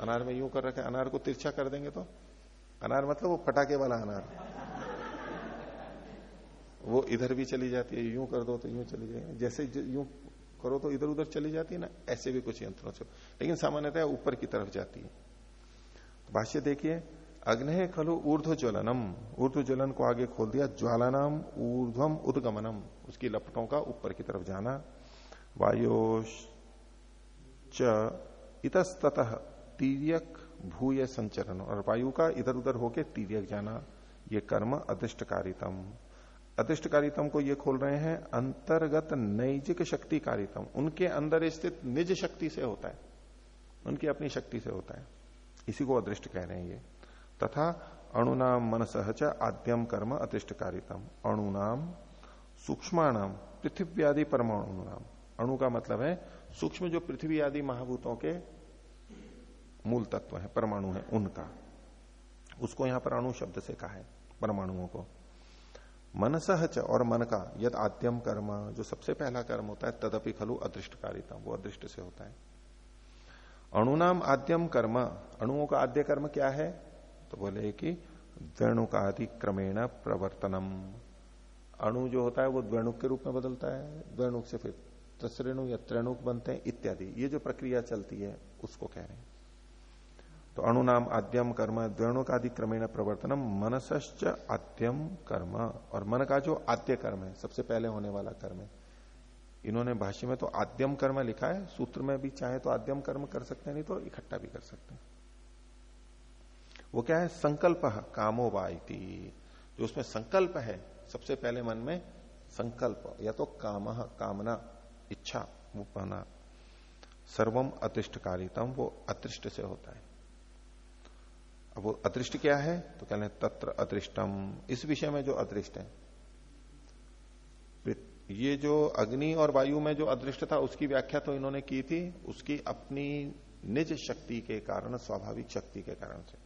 अनार में यूँ कर रखे, अनार को तिरछा कर देंगे तो? अनार मतलब वो फटाके वाला अनार। वो इधर भी चली जाती है, यूँ कर दो तो यूँ चली जाएगी। जैसे यूँ करो तो इधर उधर चली जाती है ना, ऐसे भी कुछ यंत्रों से। लेकिन सामान्यतः ऊपर की तरफ़ जाती है। तो भाष्य देखिए अग्नि खलु ऊर्ध्व ज्वलनम ऊर्ध्व ज्वलन को आगे खोल दिया, ज्वालानाम ऊर्ध्वम उदगमनम। उसकी लपटों का ऊपर की तरफ़ जाना। वायु च इतस्तः तीर्यक भूय संचरण। और वायु का इधर उधर होके तीर्यक जाना, ये कर्म अदृष्टकारितम अदृष्टकारितम को ये खोल रहे हैं, अंतर्गत नैजिक शक्ति कारितम उनके अंदर स्थित निज शक्ति से होता है। उनकी अपनी शक्ति से होता है। इसी को अदृष्ट कह रहे हैं ये। तथा अणुनाम मन सहच आद्यम कर्म अदृष्टकारितम अणुनाम, सूक्ष्माणाम पृथ्वी आदि परमाणु नाम अणु का मतलब है सूक्ष्म जो पृथ्वी आदि महाभूतों के मूल तत्व है, परमाणु है, उनका। उसको यहाँ पर अणु शब्द से कहा है, परमाणुओं को। मन सहच और मन का, यद आद्यम कर्म, जो सबसे पहला कर्म होता है, तदपि खलु अदृष्टकारिता, वो अदृष्ट से होता है। अणुनाम आद्यम कर्म, अणुओं का आद्य कर्म क्या है? तो बोले कि द्वेणुकादि क्रमेण प्रवर्तनम। अणु जो होता है, वो द्वेणुक के रूप में बदलता है, द्वेणुक से फिर त्रसरेणु या त्रेणुक बनते हैं, इत्यादि। ये जो प्रक्रिया चलती है, उसको कह रहे हैं। तो अणुनाम आद्यम कर्म द्वेणुकादि क्रमेण प्रवर्तनम, मनसश्च आद्यम कर्म। और मन का जो आद्य कर्म है, सबसे पहले होने वाला कर्म है। इन्होंने भाष्य में तो आद्यम कर्म लिखा है, सूत्र में भी चाहे तो आद्यम कर्म कर सकते हैं, नहीं तो इकट्ठा भी कर सकते हैं। वो क्या है? संकल्प कामो वाइती जो उसमें संकल्प है, सबसे पहले मन में संकल्प, या तो काम, कामना। इच्छा, वो पाना सर्वम अतिष्ठकारितम, वो अतृष्ट से होता है। अब वो अतृष्ट क्या है? तो कह रहे तत्र अतृष्टम इस विषय में जो अदृष्ट है ये जो अग्नि और वायु में जो अदृष्ट था, उसकी व्याख्या तो इन्होंने की थी, उसकी अपनी निज शक्ति के कारण, स्वाभाविक शक्ति के कारण से।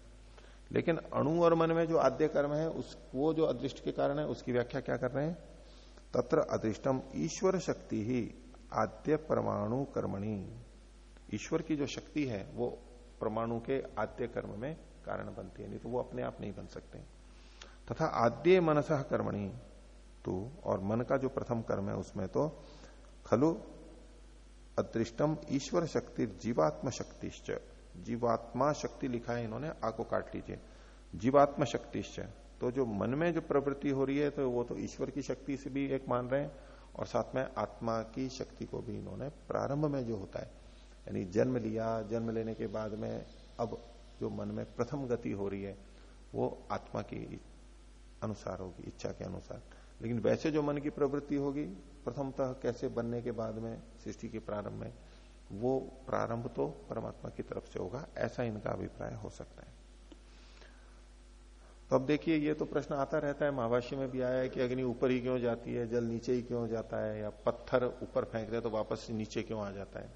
लेकिन अणु और मन में जो आद्य कर्म है, उस वो जो अदृष्ट के कारण है, उसकी व्याख्या क्या कर रहे हैं? तत्र अदृष्टम ईश्वर शक्ति ही। आद्य परमाणु कर्मणी। ईश्वर की जो शक्ति है, वो परमाणु के आद्य कर्म में कारण बनती है, नहीं तो वो अपने आप नहीं बन सकते। तथा आद्य मनसह कर्मणी तो और मन का जो प्रथम कर्म है, उसमें तो खलु अदृष्टम ईश्वर शक्ति जीवात्म शक्तिश्च। जीवात्मा शक्ति लिखा है इन्होंने आको काट लीजिए। जीवात्म शक्तिश्च। तो जो मन में जो प्रवृत्ति हो रही है तो वो तो ईश्वर की शक्ति से भी एक मान रहे हैं और साथ में आत्मा की शक्ति को भी इन्होंने प्रारंभ में जो होता है, यानी जन्म लिया, जन्म लेने के बाद में अब जो मन में प्रथम गति हो रही है, वो आत्मा की अनुसार होगी, इच्छा के अनुसार। लेकिन वैसे जो मन की प्रवृत्ति होगी, प्रथमतः कैसे बनने के बाद में, सृष्टि के प्रारंभ में, वो प्रारंभ तो परमात्मा की तरफ़ से होगा, ऐसा इनका अभिप्राय हो सकता है। तो अब देखिए, ये तो प्रश्न आता रहता है। महाभाष्य में भी आया है कि अग्नि ऊपर ही क्यों जाती है, जल नीचे ही क्यों जाता है, या पत्थर ऊपर फेंक दे तो वापस नीचे क्यों आ जाता है?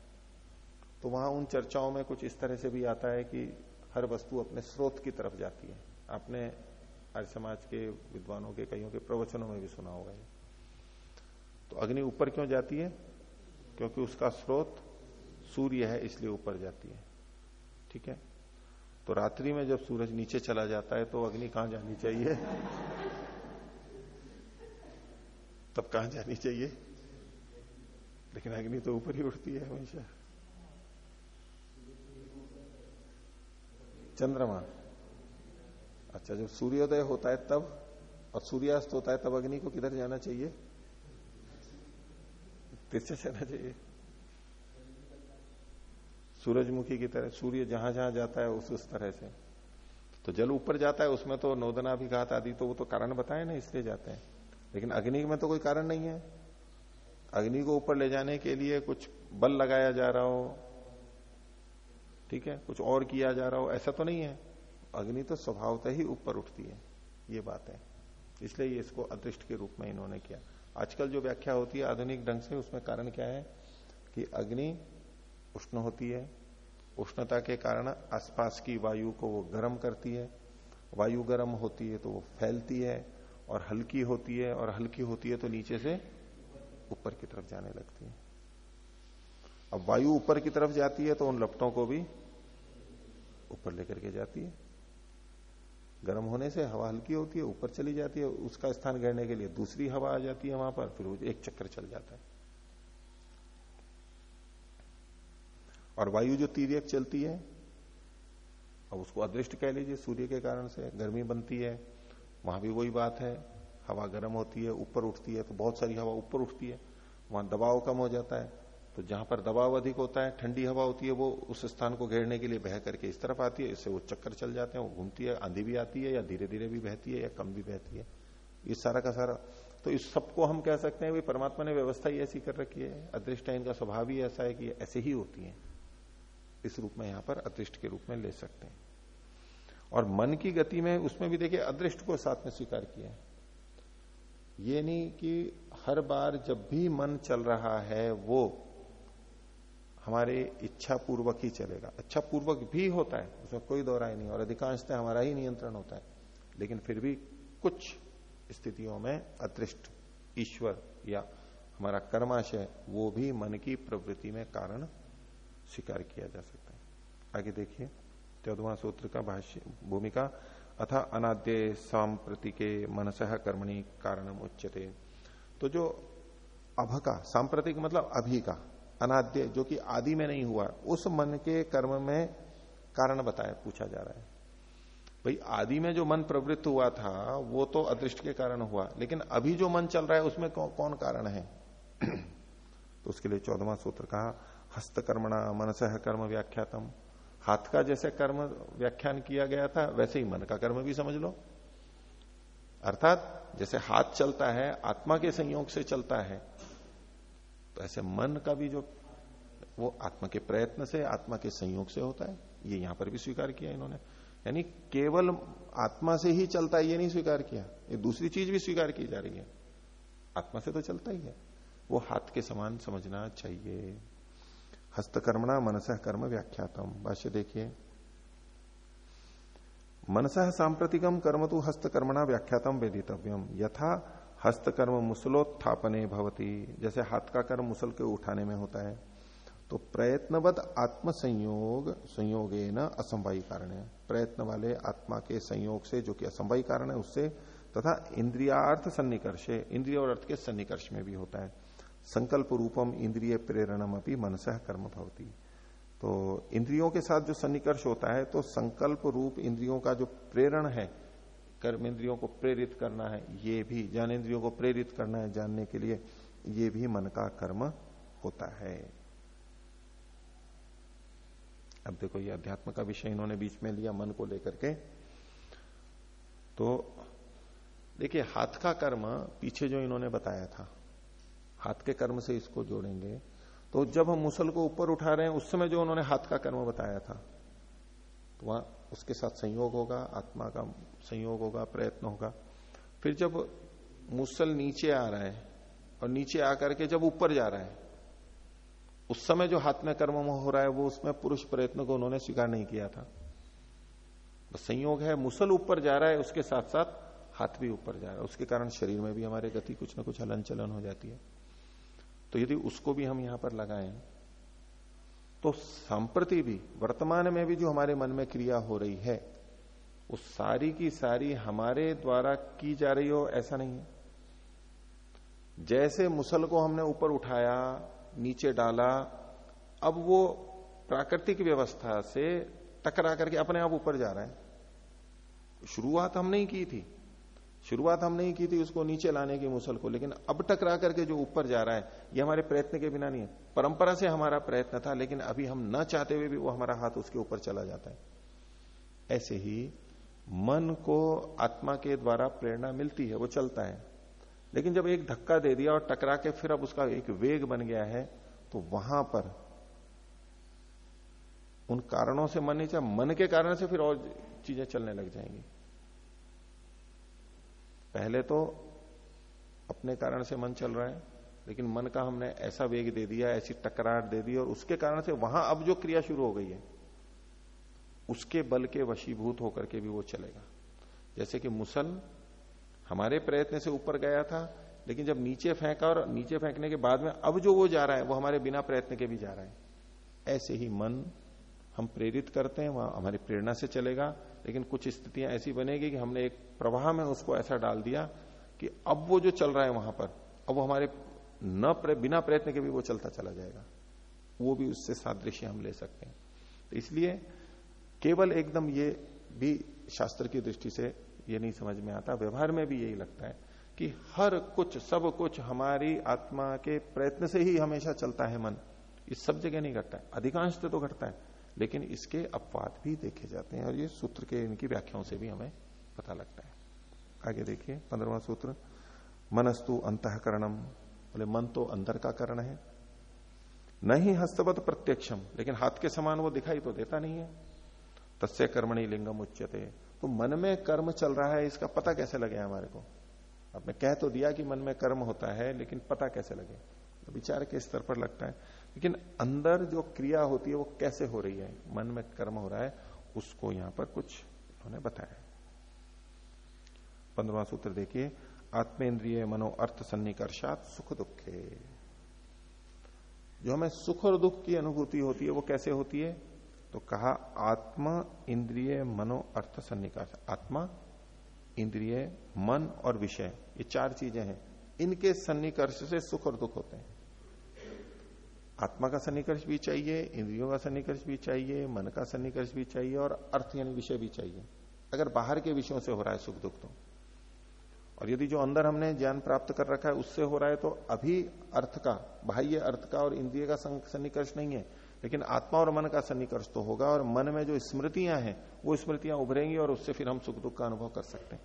तो वहाँ उन चर्चाओं में कुछ इस तरह से भी आता है कि हर वस्तु अपने स्रोत की तरफ़ जाती है। आपने आर्य समाज के विद्वानों के, कईयों के प्रवचनों में भी सुना होगा ये। तो अग्नि ऊपर क्यों जाती है? क्योंकि उसका स्रोत सूर्य है, इसलिए ऊपर जाती है। ठीक है? तो रात्रि में जब सूरज नीचे चला जाता है तो अग्नि कहाँ जानी चाहिए? तब कहाँ जानी चाहिए? लेकिन अग्नि तो ऊपर ही उठती है हमेशा। चंद्रमा। अच्छा जब सूर्योदय होता है तब, और सूर्यास्त होता है तब अग्नि को किधर जाना चाहिए? तिरछे जाना चाहिए। सूरजमुखी की तरह, सूर्य जहाँ जहाँ जाता है, उस उस तरह से। तो जल ऊपर जाता है, उसमें तो नोदना भी घात आदि तो वो तो कारण बताए ना, इसलिए जाते हैं। लेकिन अग्नि में तो कोई कारण नहीं है। अग्नि को ऊपर ले जाने के लिए कुछ बल लगाया जा रहा हो, ठीक है, कुछ और किया जा रहा हो, ऐसा तो नहीं है। अग्नि तो स्वभावतः ही ऊपर उठती है, ये बात है। इसलिए ये इसको अदृष्ट के रूप में इन्होंने किया। आजकल जो व्याख्या होती है, आधुनिक ढंग से, उसमें कारण क्या है कि अग्नि उष्ण होती है। उष्णता के कारण आसपास की वायु को वो गर्म करती है। वायु गर्म होती है तो वो फैलती है और हल्की होती है और हल्की होती है तो नीचे से ऊपर की तरफ़ जाने लगती है। अब वायु ऊपर की तरफ़ जाती है तो उन लपटों को भी ऊपर लेकर के जाती है। गर्म होने से हवा हल्की होती है, ऊपर चली जाती है, उसका स्थान घेरने के लिए दूसरी हवा आ जाती है वहाँ पर, फिर एक चक्कर चल जाता है। और वायु जो तीर्यक चलती है, अब उसको अदृष्ट कह लीजिए सूर्य के कारण से, गर्मी बनती है, वहाँ भी वही बात है, हवा गर्म होती है, ऊपर उठती है तो बहुत सारी हवा ऊपर उठती है, वहाँ दबाव कम हो जाता है तो जहाँ पर दबाव अधिक होता है, ठंडी हवा होती है, वो उस स्थान को घेरने के लिए बह करके इस तरफ़ आती है, इससे वो चक्कर चल जाते हैं, वो घूमती है, आंधी भी आती है या धीरे धीरे भी बहती है या कम भी बहती है इस सारा का सारा। तो इस सबको हम कह सकते हैं, भाई, परमात्मा ने व्यवस्था ही ऐसी कर रखी है अदृष्ट इनका स्वभाव ही ऐसा है कि ऐसे ही होती है। इस रूप में यहाँ पर अदृष्ट के रूप में ले सकते हैं। और मन की गति में उसमें भी देखिए, अदृष्ट को साथ में स्वीकार किया है। ये नहीं कि हर बार जब भी मन चल रहा है, वो हमारे इच्छा पूर्वक ही चलेगा। अच्छा पूर्वक भी होता है, उसमें कोई दौरा ही नहीं। और अधिकांशतः हमारा ही नियंत्रण होता है। लेकिन फिर भी कुछ स्थितियों में अदृष्ट, ईश्वर या हमारा कर्माशय, वो भी मन की प्रवृत्ति में कारण स्वीकार किया जा सकता है। आगे देखिए चौदवा सूत्र का भाष्य भूमिका अथा अनाद्य सांप्रतिके मनस कर्मणि कारणम उच्चते तो जो अभ का सांप्रतिक मतलब अभी का अनाद्य जो कि आदि में नहीं हुआ उस मन के कर्म में कारण बताया पूछा जा रहा है। भाई आदि में जो मन प्रवृत्त हुआ था वो तो अदृष्ट के कारण हुआ लेकिन अभी जो मन चल रहा है उसमें कौ, कौन कारण है? तो उसके लिए चौदवा सूत्र कहा हस्तकर्मणा मनस कर्म व्याख्यातम। हाथ का जैसे कर्म व्याख्यान किया गया था, वैसे ही मन का कर्म भी समझ लो। अर्थात, जैसे हाथ चलता है, आत्मा के संयोग से चलता है तो ऐसे मन का भी जो, वो आत्मा के प्रयत्न से, आत्मा के संयोग से होता है। ये यहाँ पर भी स्वीकार किया इन्होंने। यानी केवल आत्मा से ही चलता है, ये नहीं स्वीकार किया। ये दूसरी चीज़ भी स्वीकार की जा रही है। आत्मा से तो चलता ही है। वो हाथ के समान समझना चाहिए। हस्तकर्मणा मनस कर्म व्याख्यातम। भाष्य देखिए। मनस सांप्रतिकम कर्म तो हस्तकर्मणा व्याख्यातम वेदितव्यम। यथा हस्तकर्म मुसलोत्थापने भवती, जैसे हाथ का कर्म मुसल के उठाने में होता है तो प्रयत्नवद आत्म संयोग संयोगे न असंभाई कारण है। प्रयत्न वाले आत्मा के संयोग से, जो कि असंभाई कारण है, उससे तथा इंद्रियार्थ सन्निकर्ष, इंद्रिय और अर्थ के सन्निकर्ष में भी होता है। संकल्प रूपम इंद्रिय प्रेरणम अपनी मनसह कर्म भवती। तो इंद्रियों के साथ जो सन्निकर्ष होता है तो संकल्प रूप इंद्रियों का जो प्रेरण है, कर्म इंद्रियों को प्रेरित करना है, ये भी, ज्ञान इंद्रियों को प्रेरित करना है जानने के लिए, ये भी मन का कर्म होता है। अब देखो, ये अध्यात्म का विषय इन्होंने बीच में लिया मन को लेकर के। तो देखिए, हाथ का कर्म पीछे जो इन्होंने बताया था हाथ के कर्म से इसको जोड़ेंगे। तो जब हम मुसल को ऊपर उठा रहे हैं, उस समय जो उन्होंने हाथ का कर्म बताया था तो वहाँ उसके साथ संयोग होगा, आत्मा का संयोग होगा, प्रयत्न होगा। फिर जब मुसल नीचे आ रहा है और नीचे आकर के जब ऊपर जा रहा है, उस समय जो हाथ में कर्म हो रहा है, वो उसमें पुरुष प्रयत्न को उन्होंने स्वीकार नहीं किया था। बस संयोग है, मुसल ऊपर जा रहा है, उसके साथ साथ हाथ भी ऊपर जा रहा है। उसके कारण शरीर में भी हमारे गति कुछ ना कुछ हलन चलन हो जाती है। तो यदि उसको भी हम यहाँ पर लगाएँ तो संप्रति भी, वर्तमान में भी जो हमारे मन में क्रिया हो रही है, वो सारी की सारी हमारे द्वारा की जा रही हो, ऐसा नहीं है। जैसे मुसल को हमने ऊपर उठाया, नीचे डाला, अब वो प्राकृतिक व्यवस्था से टकरा करके अपने आप ऊपर जा रहा है। शुरुआत हम नहीं की थी। शुरुआत हम नहीं की थी उसको नीचे लाने की मुसल को, लेकिन अब टकरा करके जो ऊपर जा रहा है, ये हमारे प्रयत्न के बिना नहीं है। परंपरा से हमारा प्रयत्न था, लेकिन अभी हम न चाहते हुए भी वो हमारा हाथ उसके ऊपर चला जाता है। ऐसे ही मन को आत्मा के द्वारा प्रेरणा मिलती है, वो चलता है। लेकिन जब एक धक्का दे दिया और टकरा के फिर अब उसका एक वेग बन गया है तो वहाँ पर उन कारणों से मन नहीं, चाहे मन के कारण से फिर और चीज़ें चलने लग जाएँगी। पहले तो अपने कारण से मन चल रहा है, लेकिन मन का हमने ऐसा वेग दे दिया, ऐसी टकराट दे दी, और उसके कारण से वहाँ अब जो क्रिया शुरू हो गई है, उसके बल के वशीभूत होकर के भी वो चलेगा। जैसे कि मुसल हमारे प्रयत्न से ऊपर गया था, लेकिन जब नीचे फेंका और नीचे फेंकने के बाद में अब जो वो जा रहा है, वो हमारे बिना प्रयत्न के भी जा रहा है। ऐसे ही मन हम प्रेरित करते हैं, वहाँ हमारी प्रेरणा से चलेगा लेकिन कुछ स्थितियाँ ऐसी बनेगी कि हमने एक प्रवाह में उसको ऐसा डाल दिया कि अब वो जो चल रहा है वहाँ पर अब वो हमारे न प्रे, बिना प्रयत्न के भी वो चलता चला जाएगा। वो भी उससे सादृश्य हम ले सकते हैं। तो इसलिए केवल एकदम ये भी शास्त्र की दृष्टि से ये नहीं समझ में आता व्यवहार में भी यही लगता है कि हर कुछ सब कुछ हमारी आत्मा के प्रयत्न से ही हमेशा चलता है मन। इस सब जगह नहीं घटता है। अधिकांश तो घटता है। लेकिन इसके अपवाद भी देखे जाते हैं और ये सूत्र के इनकी व्याख्याओं से भी हमें पता लगता है। आगे देखिए पंद्रवा सूत्र, मनस्तु अंतकरणम, बोले, मन तो अंदर का करण है। नहीं हस्तवत प्रत्यक्षम, लेकिन हाथ के समान वो दिखाई तो देता नहीं है। तस्य कर्मणी लिंगम उच्चते तो मन में कर्म चल रहा है, इसका पता कैसे लगे हमारे को? आपने कह तो दिया कि मन में कर्म होता है, लेकिन पता कैसे लगे? तो विचार के स्तर पर लगता है। लेकिन अंदर जो क्रिया होती है, वो कैसे हो रही है? मन में कर्म हो रहा है, उसको यहाँ पर कुछ उन्होंने बताया। पंद्रवा सूत्र देखिए आत्मेन्द्रिय मनो अर्थ सन्निकर्षात सुख दुखे। जो हमें सुख और दुख की अनुभूति होती है, वो कैसे होती है? तो कहा, आत्मा इंद्रिय मनो अर्थ सन्निकर्ष आत्मा इंद्रिय, मन और विषय, ये चार चीज़ें हैं। इनके सन्निकर्ष से सुख और दुख होते हैं। आत्मा का सन्निकर्ष भी चाहिए, इंद्रियों का सन्निकर्ष भी चाहिए, मन का सन्निकर्ष भी चाहिए और अर्थ यानी विषय भी चाहिए। अगर बाहर के विषयों से हो रहा है सुख दुख तो। और यदि जो अंदर हमने ज्ञान प्राप्त कर रखा है, उससे हो रहा है तो अभी अर्थ का, बाह्य अर्थ का और इंद्रिय का सन्निकर्ष नहीं है। लेकिन आत्मा और मन का सन्निकर्ष तो होगा और मन में जो स्मृतियाँ हैं, वो स्मृतियाँ उभरेंगी और उससे फिर हम सुख दुख का अनुभव कर सकते हैं।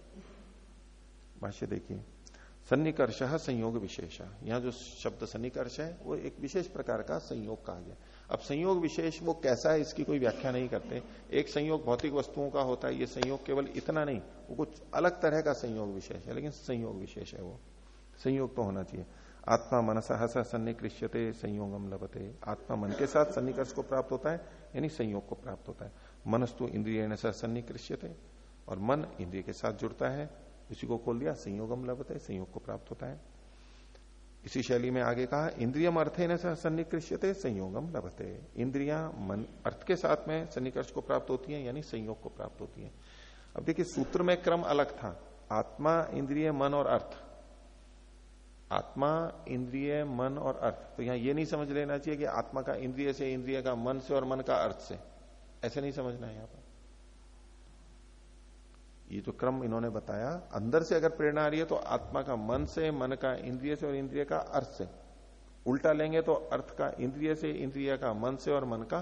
भाष्य देखिए। सन्निकर्ष संयोग विशेष यहाँ जो शब्द सन्निकर्ष है, वो एक विशेष प्रकार का संयोग कहा गया। अब संयोग विशेष, वो कैसा है, इसकी कोई व्याख्या नहीं करते। एक संयोग भौतिक वस्तुओं का होता है, ये संयोग केवल इतना नहीं, वो कुछ अलग तरह का संयोग विशेष है, लेकिन संयोग विशेष है वो। संयोग तो होना चाहिए। आत्मा मनसा सन्निकृष्यते संयोगम लभते। आत्मा मन के साथ सन्निकर्ष को प्राप्त होता है, यानी संयोग को प्राप्त होता है। मनस्तु इंद्रिय सन्निकृष्यते, और मन इंद्रिय के साथ जुड़ता है इसी को खोल दिया संयोगम लभते संयोग को प्राप्त होता है। इसी शैली में आगे कहा, इंद्रियम अर्थे न सन्निकृष्यते संयोगम लभते इंद्रिया मन अर्थ के साथ में सन्निकर्ष को प्राप्त होती है, यानी संयोग को प्राप्त होती है। अब देखिए, सूत्र में क्रम अलग था। आत्मा, इंद्रिय, मन और अर्थ। आत्मा, इंद्रिय, मन और अर्थ। तो यहाँ ये नहीं समझ लेना चाहिए कि आत्मा का इंद्रिय से, इंद्रिय का मन से और मन का अर्थ से। ऐसे नहीं समझना है यहाँ पर। ये जो क्रम इन्होंने बताया, अंदर से अगर प्रेरणा आ रही है तो आत्मा का मन से, मन का इंद्रिय से और इंद्रिय का अर्थ से। उल्टा लेंगे तो अर्थ का इंद्रिय से, इंद्रिय का मन से और मन का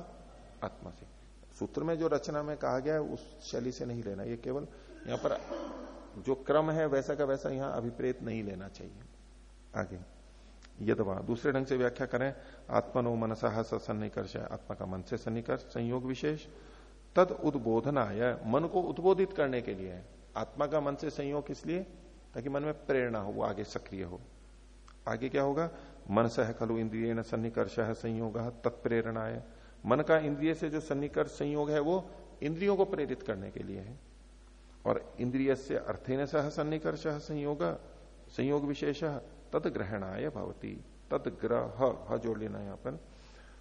आत्मा से। सूत्र में जो रचना में कहा गया है, उस शैली से नहीं लेना। ये केवल यहाँ पर जो क्रम है, वैसा का वैसा यहाँ अभिप्रेत नहीं लेना चाहिए। आगे। ये यदवा, दूसरे ढंग से व्याख्या करें। आत्मनो मनसा सन्निकर्ष, आत्मा का मन से सन्निकर्ष, संयोग विशेष। तद उद्बोधना मन को उद्बोधित करने के लिए। है आत्मा का मन से संयोग इसलिए ताकि मन में प्रेरणा हो, वो आगे सक्रिय हो। आगे क्या होगा? मन सह खलु इंद्रिय न सन्निकर्ष है संयोग तत्प्रेरणा है मन का इंद्रिय से जो सन्निकर्ष संयोग है, वो इंद्रियों को प्रेरित करने के लिए है। और इंद्रिय से अर्थेन सह सन्निकर्ष संयोग संयोग विशेष तद ग्रहणाय भवती। तद ग्रह जोड़ लेना यहाँ पर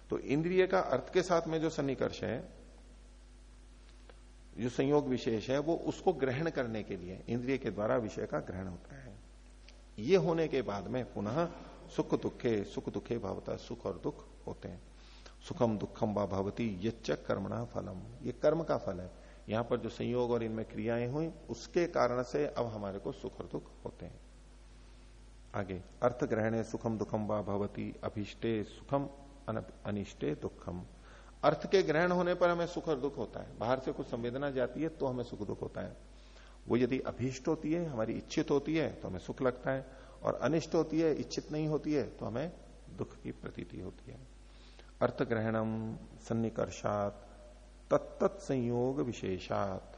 तो इंद्रिय का अर्थ के साथ में जो सन्निकर्ष है जो संयोग विशेष है, वो उसको ग्रहण करने के लिए, इंद्रिय के द्वारा विषय का ग्रहण होता है। ये होने के बाद में पुनः सुख दुखे सुख दुखे भावता, सुख और दुख होते हैं। सुखम दुखम व भवती, यच्च कर्मणा फलम। ये कर्म का फल है। यहाँ पर जो संयोग और इनमें क्रियाएँ हुई, उसके कारण से अब हमारे को सुख और दुख होते हैं। आगे, अर्थ ग्रहण सुखम दुखम व भवती, अभिष्टे सुखम अनिष्टे दुखम। अर्थ के ग्रहण होने पर हमें सुख और दुख होता है। बाहर से कुछ संवेदना जाती है तो हमें सुख दुख होता है। वो यदि अभीष्ट होती है, हमारी इच्छित होती है तो हमें सुख लगता है। और अनिष्ट होती है, इच्छित नहीं होती है तो हमें दुख की प्रतीति होती है। अर्थ ग्रहणम सन्निकर्षात तत्त संयोग विशेषात।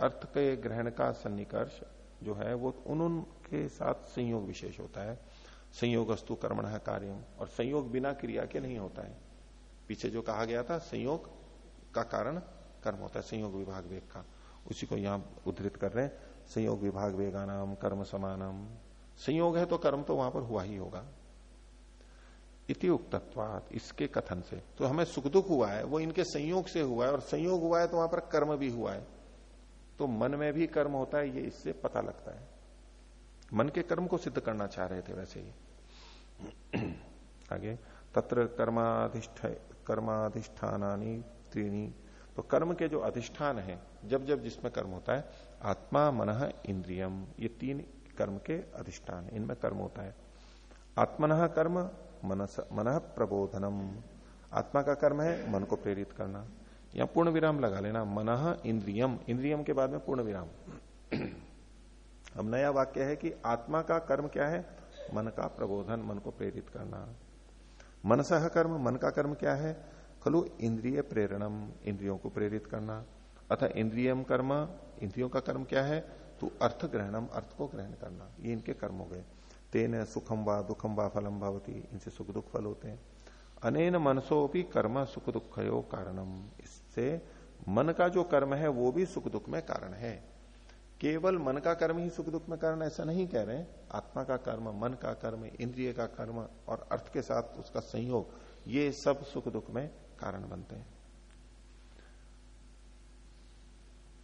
अर्थ के ग्रहण का सन्निकर्ष जो है, वो उन उनके साथ संयोग विशेष होता है। संयोग अस्तु कर्मण कार्यम। और संयोग बिना क्रिया के नहीं होता है। पीछे जो कहा गया था, संयोग का कारण कर्म होता है, संयोग विभाग वेग का। उसी को यहाँ उद्धृत कर रहे हैं, संयोग विभाग वेगानाम, कर्म समानम। संयोग है तो कर्म तो वहाँ पर हुआ ही होगा। इति उक्तत्वात, इसके कथन से। तो हमें सुख दुख हुआ है, वो इनके संयोग से हुआ है, और संयोग हुआ है तो वहाँ पर कर्म भी हुआ है। तो मन में भी कर्म होता है, ये इससे पता लगता है। मन के कर्म को सिद्ध करना चाह रहे थे वैसे ही। आगे। तत्र कर्माधिष्ठ कर्माधिष्ठानी त्रीणी। तो कर्म के जो अधिष्ठान है, जब जब जिसमें कर्म होता है, आत्मा, मन, इंद्रियम, ये तीन कर्म के अधिष्ठान इनमें कर्म होता है। आत्मन कर्म मन मन प्रबोधनम। आत्मा का कर्म है मन को प्रेरित करना। या पूर्ण विराम लगा लेना, मन इंद्रियम। इंद्रियम के बाद में पूर्ण विराम अब नया वाक्य है कि आत्मा का कर्म क्या है? मन का प्रबोधन, मन को प्रेरित करना। मनसह कर्म, मन का कर्म क्या है? खलु इंद्रिय प्रेरणम, इंद्रियों को प्रेरित करना। अतः इंद्रियम कर्म, इंद्रियों का कर्म क्या है? तो अर्थ ग्रहणम, अर्थ को ग्रहण करना। ये इनके कर्म हो गए। तेन सुखम व दुखम व फलम भवती, इनसे सुख दुख फल होते हैं। अनेन मनसो भी कर्म सुख दुख कारणम। इससे मन का जो कर्म है, वो भी सुख दुख में कारण है। केवल मन का कर्म ही सुख दुख में कारण, ऐसा नहीं कह रहे आत्मा का कर्म, मन का कर्म, इंद्रिय का कर्म और अर्थ के साथ उसका संयोग, ये सब सुख दुख में कारण बनते हैं।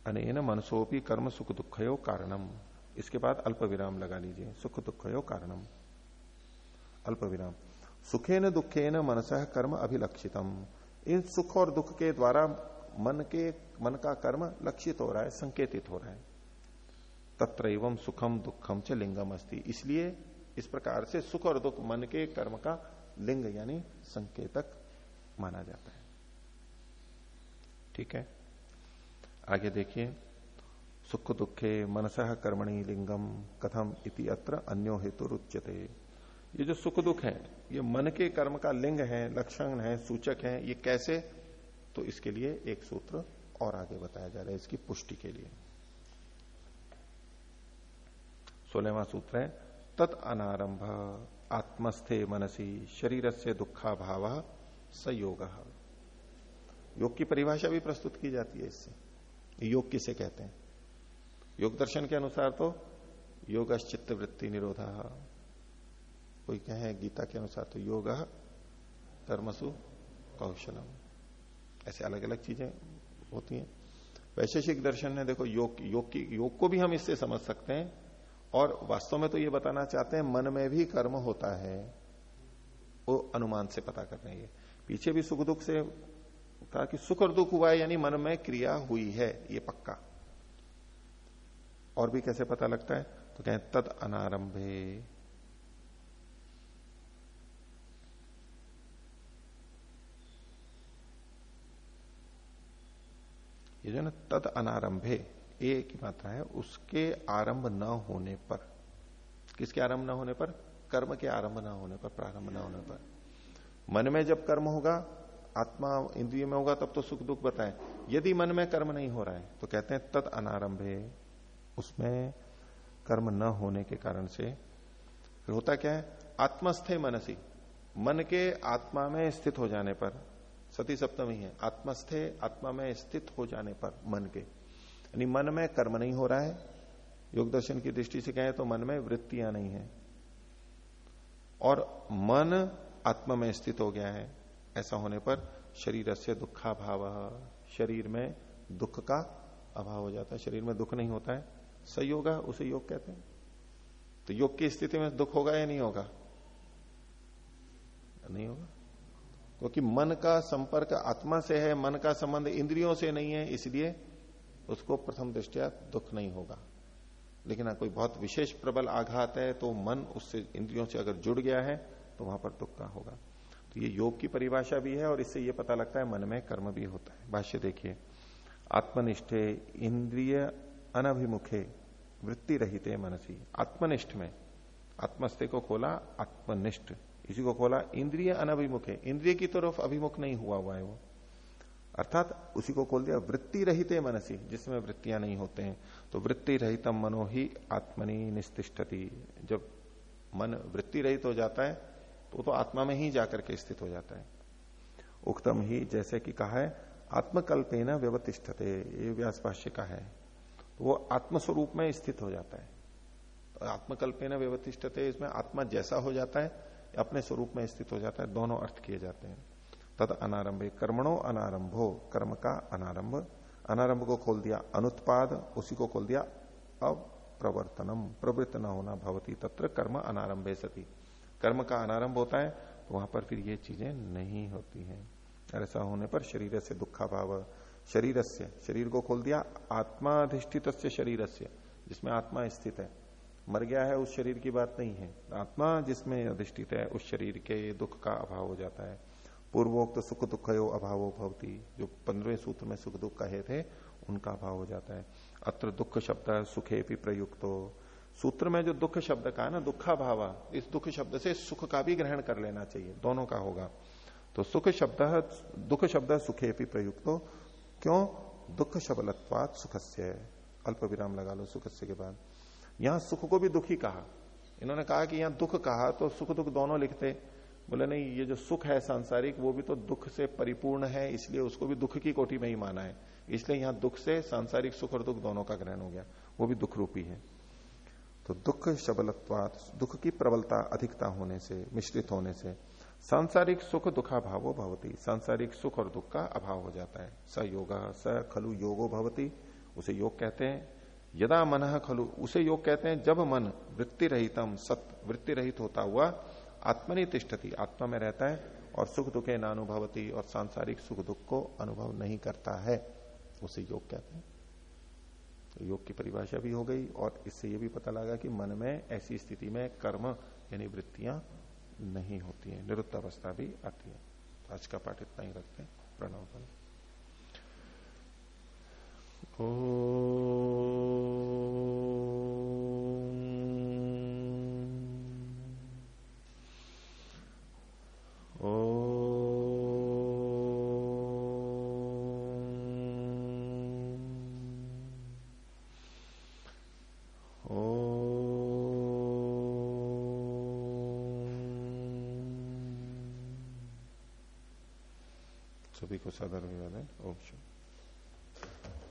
अनेन मनसोपी कर्म सुख दुखयो कारणम। इसके बाद अल्प विराम लगा लीजिए। सुख दुखयो कारणम। अल्प विराम। सुखे न दुखे न मनस कर्म अभिलक्षितम। इन सुख और दुख के द्वारा मन के, मन का कर्म लक्षित हो रहा है, संकेतित हो रहा है। तत्र एवं सुखम दुखम च लिंगम अस्ति इसलिए इस प्रकार से सुख और दुख मन के कर्म का लिंग यानी संकेतक माना जाता है। ठीक है? आगे देखिए। सुख दुखे मनसह कर्मणि लिंगम कथम इति अत्र अन्यो हेतु रुच्यते। ये जो सुख दुख है, ये मन के कर्म का लिंग है, लक्षण है, सूचक है, ये कैसे? तो इसके लिए एक सूत्र और आगे बताया जा रहा है, इसकी पुष्टि के लिए। सोलहवा सूत्र है, तत् अनारंभ आत्मस्थे मनसी शरीर से दुखा भाव संयोग। योग की परिभाषा भी प्रस्तुत की जाती है इससे। योग किसे कहते हैं? योग दर्शन के अनुसार तो योग चित्त वृत्ति निरोधा। कोई कहे गीता के अनुसार तो योग, कर्मसु, कौशलम। ऐसे अलग अलग चीज़ें होती हैं। वैशेषिक दर्शन ने देखो योग योग की, योग को भी हम इससे समझ सकते हैं। और वास्तव में तो ये बताना चाहते हैं, मन में भी कर्म होता है, वो अनुमान से पता कर रहे हैं पीछे भी सुख दुख से कहा कि सुख और दुख हुआ है, यानी मन में क्रिया हुई है, ये पक्का। और भी कैसे पता लगता है? तो कहें, तद अनारंभे। ये जो ना, तद अनारंभे। ए की मात्रा है, उसके आरंभ न होने पर। किसके आरंभ न होने पर? कर्म के आरंभ न होने पर, प्रारंभ न होने पर। मन में जब कर्म होगा, आत्मा इंद्रिय में होगा, तब तो सुख दुख बताए। यदि मन में कर्म नहीं हो रहा है तो कहते हैं तद अनारंभे। उसमें कर्म न होने के कारण से फिर होता क्या है? आत्मस्थे मनसी। मन के आत्मा में स्थित हो जाने पर, सती सप्तमी है, आत्मस्थे आत्मा में स्थित हो जाने पर मन के। यानी मन में कर्म नहीं हो रहा है। योग दर्शन की दृष्टि से कहें तो मन में वृत्तियाँ नहीं है। और मन आत्मा में स्थित हो गया है। ऐसा होने पर शरीर से दुखा भाव शरीर में दुख का अभाव हो जाता है। शरीर में दुख नहीं होता है। सही होगा उसे योग कहते हैं। तो योग की स्थिति में दुख होगा या नहीं होगा? नहीं होगा। क्योंकि मन का संपर्क आत्मा से है, मन का संबंध इंद्रियों से नहीं है, इसलिए उसको प्रथम दृष्टिया दुख नहीं होगा। लेकिन कोई बहुत विशेष प्रबल आघात है तो मन उससे इंद्रियों से अगर जुड़ गया है तो वहाँ पर दुख का होगा। तो ये योग की परिभाषा भी है और इससे ये पता लगता है मन में कर्म भी होता है। भाष्य देखिए, आत्मनिष्ठे इंद्रिय अनभिमुखे वृत्ति रहित मनसी। आत्मनिष्ठ में, आत्मस्थे को खोला, आत्मनिष्ठ। इसी को खोला, इंद्रिय अनभिमुख। इंद्रिय की तरफ़ अभिमुख नहीं हुआ हुआ है वो। अर्थात उसी को खोल दिया, वृत्ति रहित मनसी, जिसमें वृत्तियाँ नहीं होते हैं तो वृत्ति रहितम मनो ही आत्मनि निस्तिष्ठती। जब मन वृत्ति रहित हो जाता है तो तो आत्मा में ही जाकर के स्थित हो जाता है। उक्तम ही जैसे कि कहा है, आत्मकल्पेन व्यवतिष्ठते, ये व्यास भाष्य का है। तो वो आत्मस्वरूप में स्थित हो जाता है। तो आत्मकल्पेन व्यवतिष्ठते, इसमें आत्मा जैसा हो जाता है, अपने स्वरूप में स्थित हो जाता है, दोनों अर्थ किए जाते हैं। तद अनारंभ कर्मणो अनारंभो, कर्म का अनारंभ। अनारंभ को खोल दिया अनुत्पाद, उसी को खोल दिया अप्रवर्तनम। प्रवृत्त न होना भवती, तत्र कर्म अनारंभे सती। कर्म का अनारंभ होता है तो वहाँ पर फिर ये चीज़ें नहीं होती हैं। ऐसा होने पर शरीर से दुखा भाव शरीर से शरीर को खोल दिया आत्माधिष्ठित शरीर से जिसमें आत्मा स्थित है। मर गया है, उस शरीर की बात नहीं है। आत्मा जिसमें अधिष्ठित है, उस शरीर के दुख का अभाव हो जाता है। पूर्वोक्त सुख दुख अभावो भवती। जो पंद्रहवें सूत्र में सुख दुख कहे थे, उनका अभाव हो जाता है। अत्र दुख शब्द सुखे भी प्रयुक्त। हो सूत्र में जो दुख शब्द का है ना दुखा भावा इस दुख शब्द से सुख का भी ग्रहण कर लेना चाहिए। दोनों का होगा। तो सुख शब्द, दुख शब्द सुखे भी प्रयुक्त। हो क्यों? दुख शबलत्वात सुखस्य। अल्प विराम लगा लो सुखस्य के बाद। यहाँ सुख को भी दुखी कहा। इन्होंने कहा कि यहाँ दुख कहा तो सुख दुख दोनों लिखते। बोले, नहीं, ये जो सुख है सांसारिक, वो भी तो दुख से परिपूर्ण है, इसलिए उसको भी दुख की कोटि में ही माना है। इसलिए यहाँ दुख से सांसारिक सुख और दुख दोनों का ग्रहण हो गया। वो भी दुख रूपी है। तो दुख शबलत्वात दुख की प्रबलता अधिकता होने से, मिश्रित होने से, सांसारिक सुख दुखा भावो भवती। सांसारिक सुख और दुख का अभाव हो जाता है। स योग, स खलु योगो भवती। उसे योग कहते हैं। यदा मन खलु, उसे योग कहते हैं जब मन वृत्ति रहितम सत वृत्ति रहित होता हुआ आत्मनि तिष्ठती आत्मा में रहता है और सुख दुखे न नानुभवती और सांसारिक सुख दुख को अनुभव नहीं करता है उसे योग कहते हैं। तो योग की परिभाषा भी हो गई और इससे यह भी पता लगा कि मन में ऐसी स्थिति में कर्म यानी वृत्तियाँ नहीं होती है निरुत्त अवस्था भी आती है। आज का पाठ इतना ही रखते हैं प्रणव ओ, ओ सभी को सादर है ओम शुभ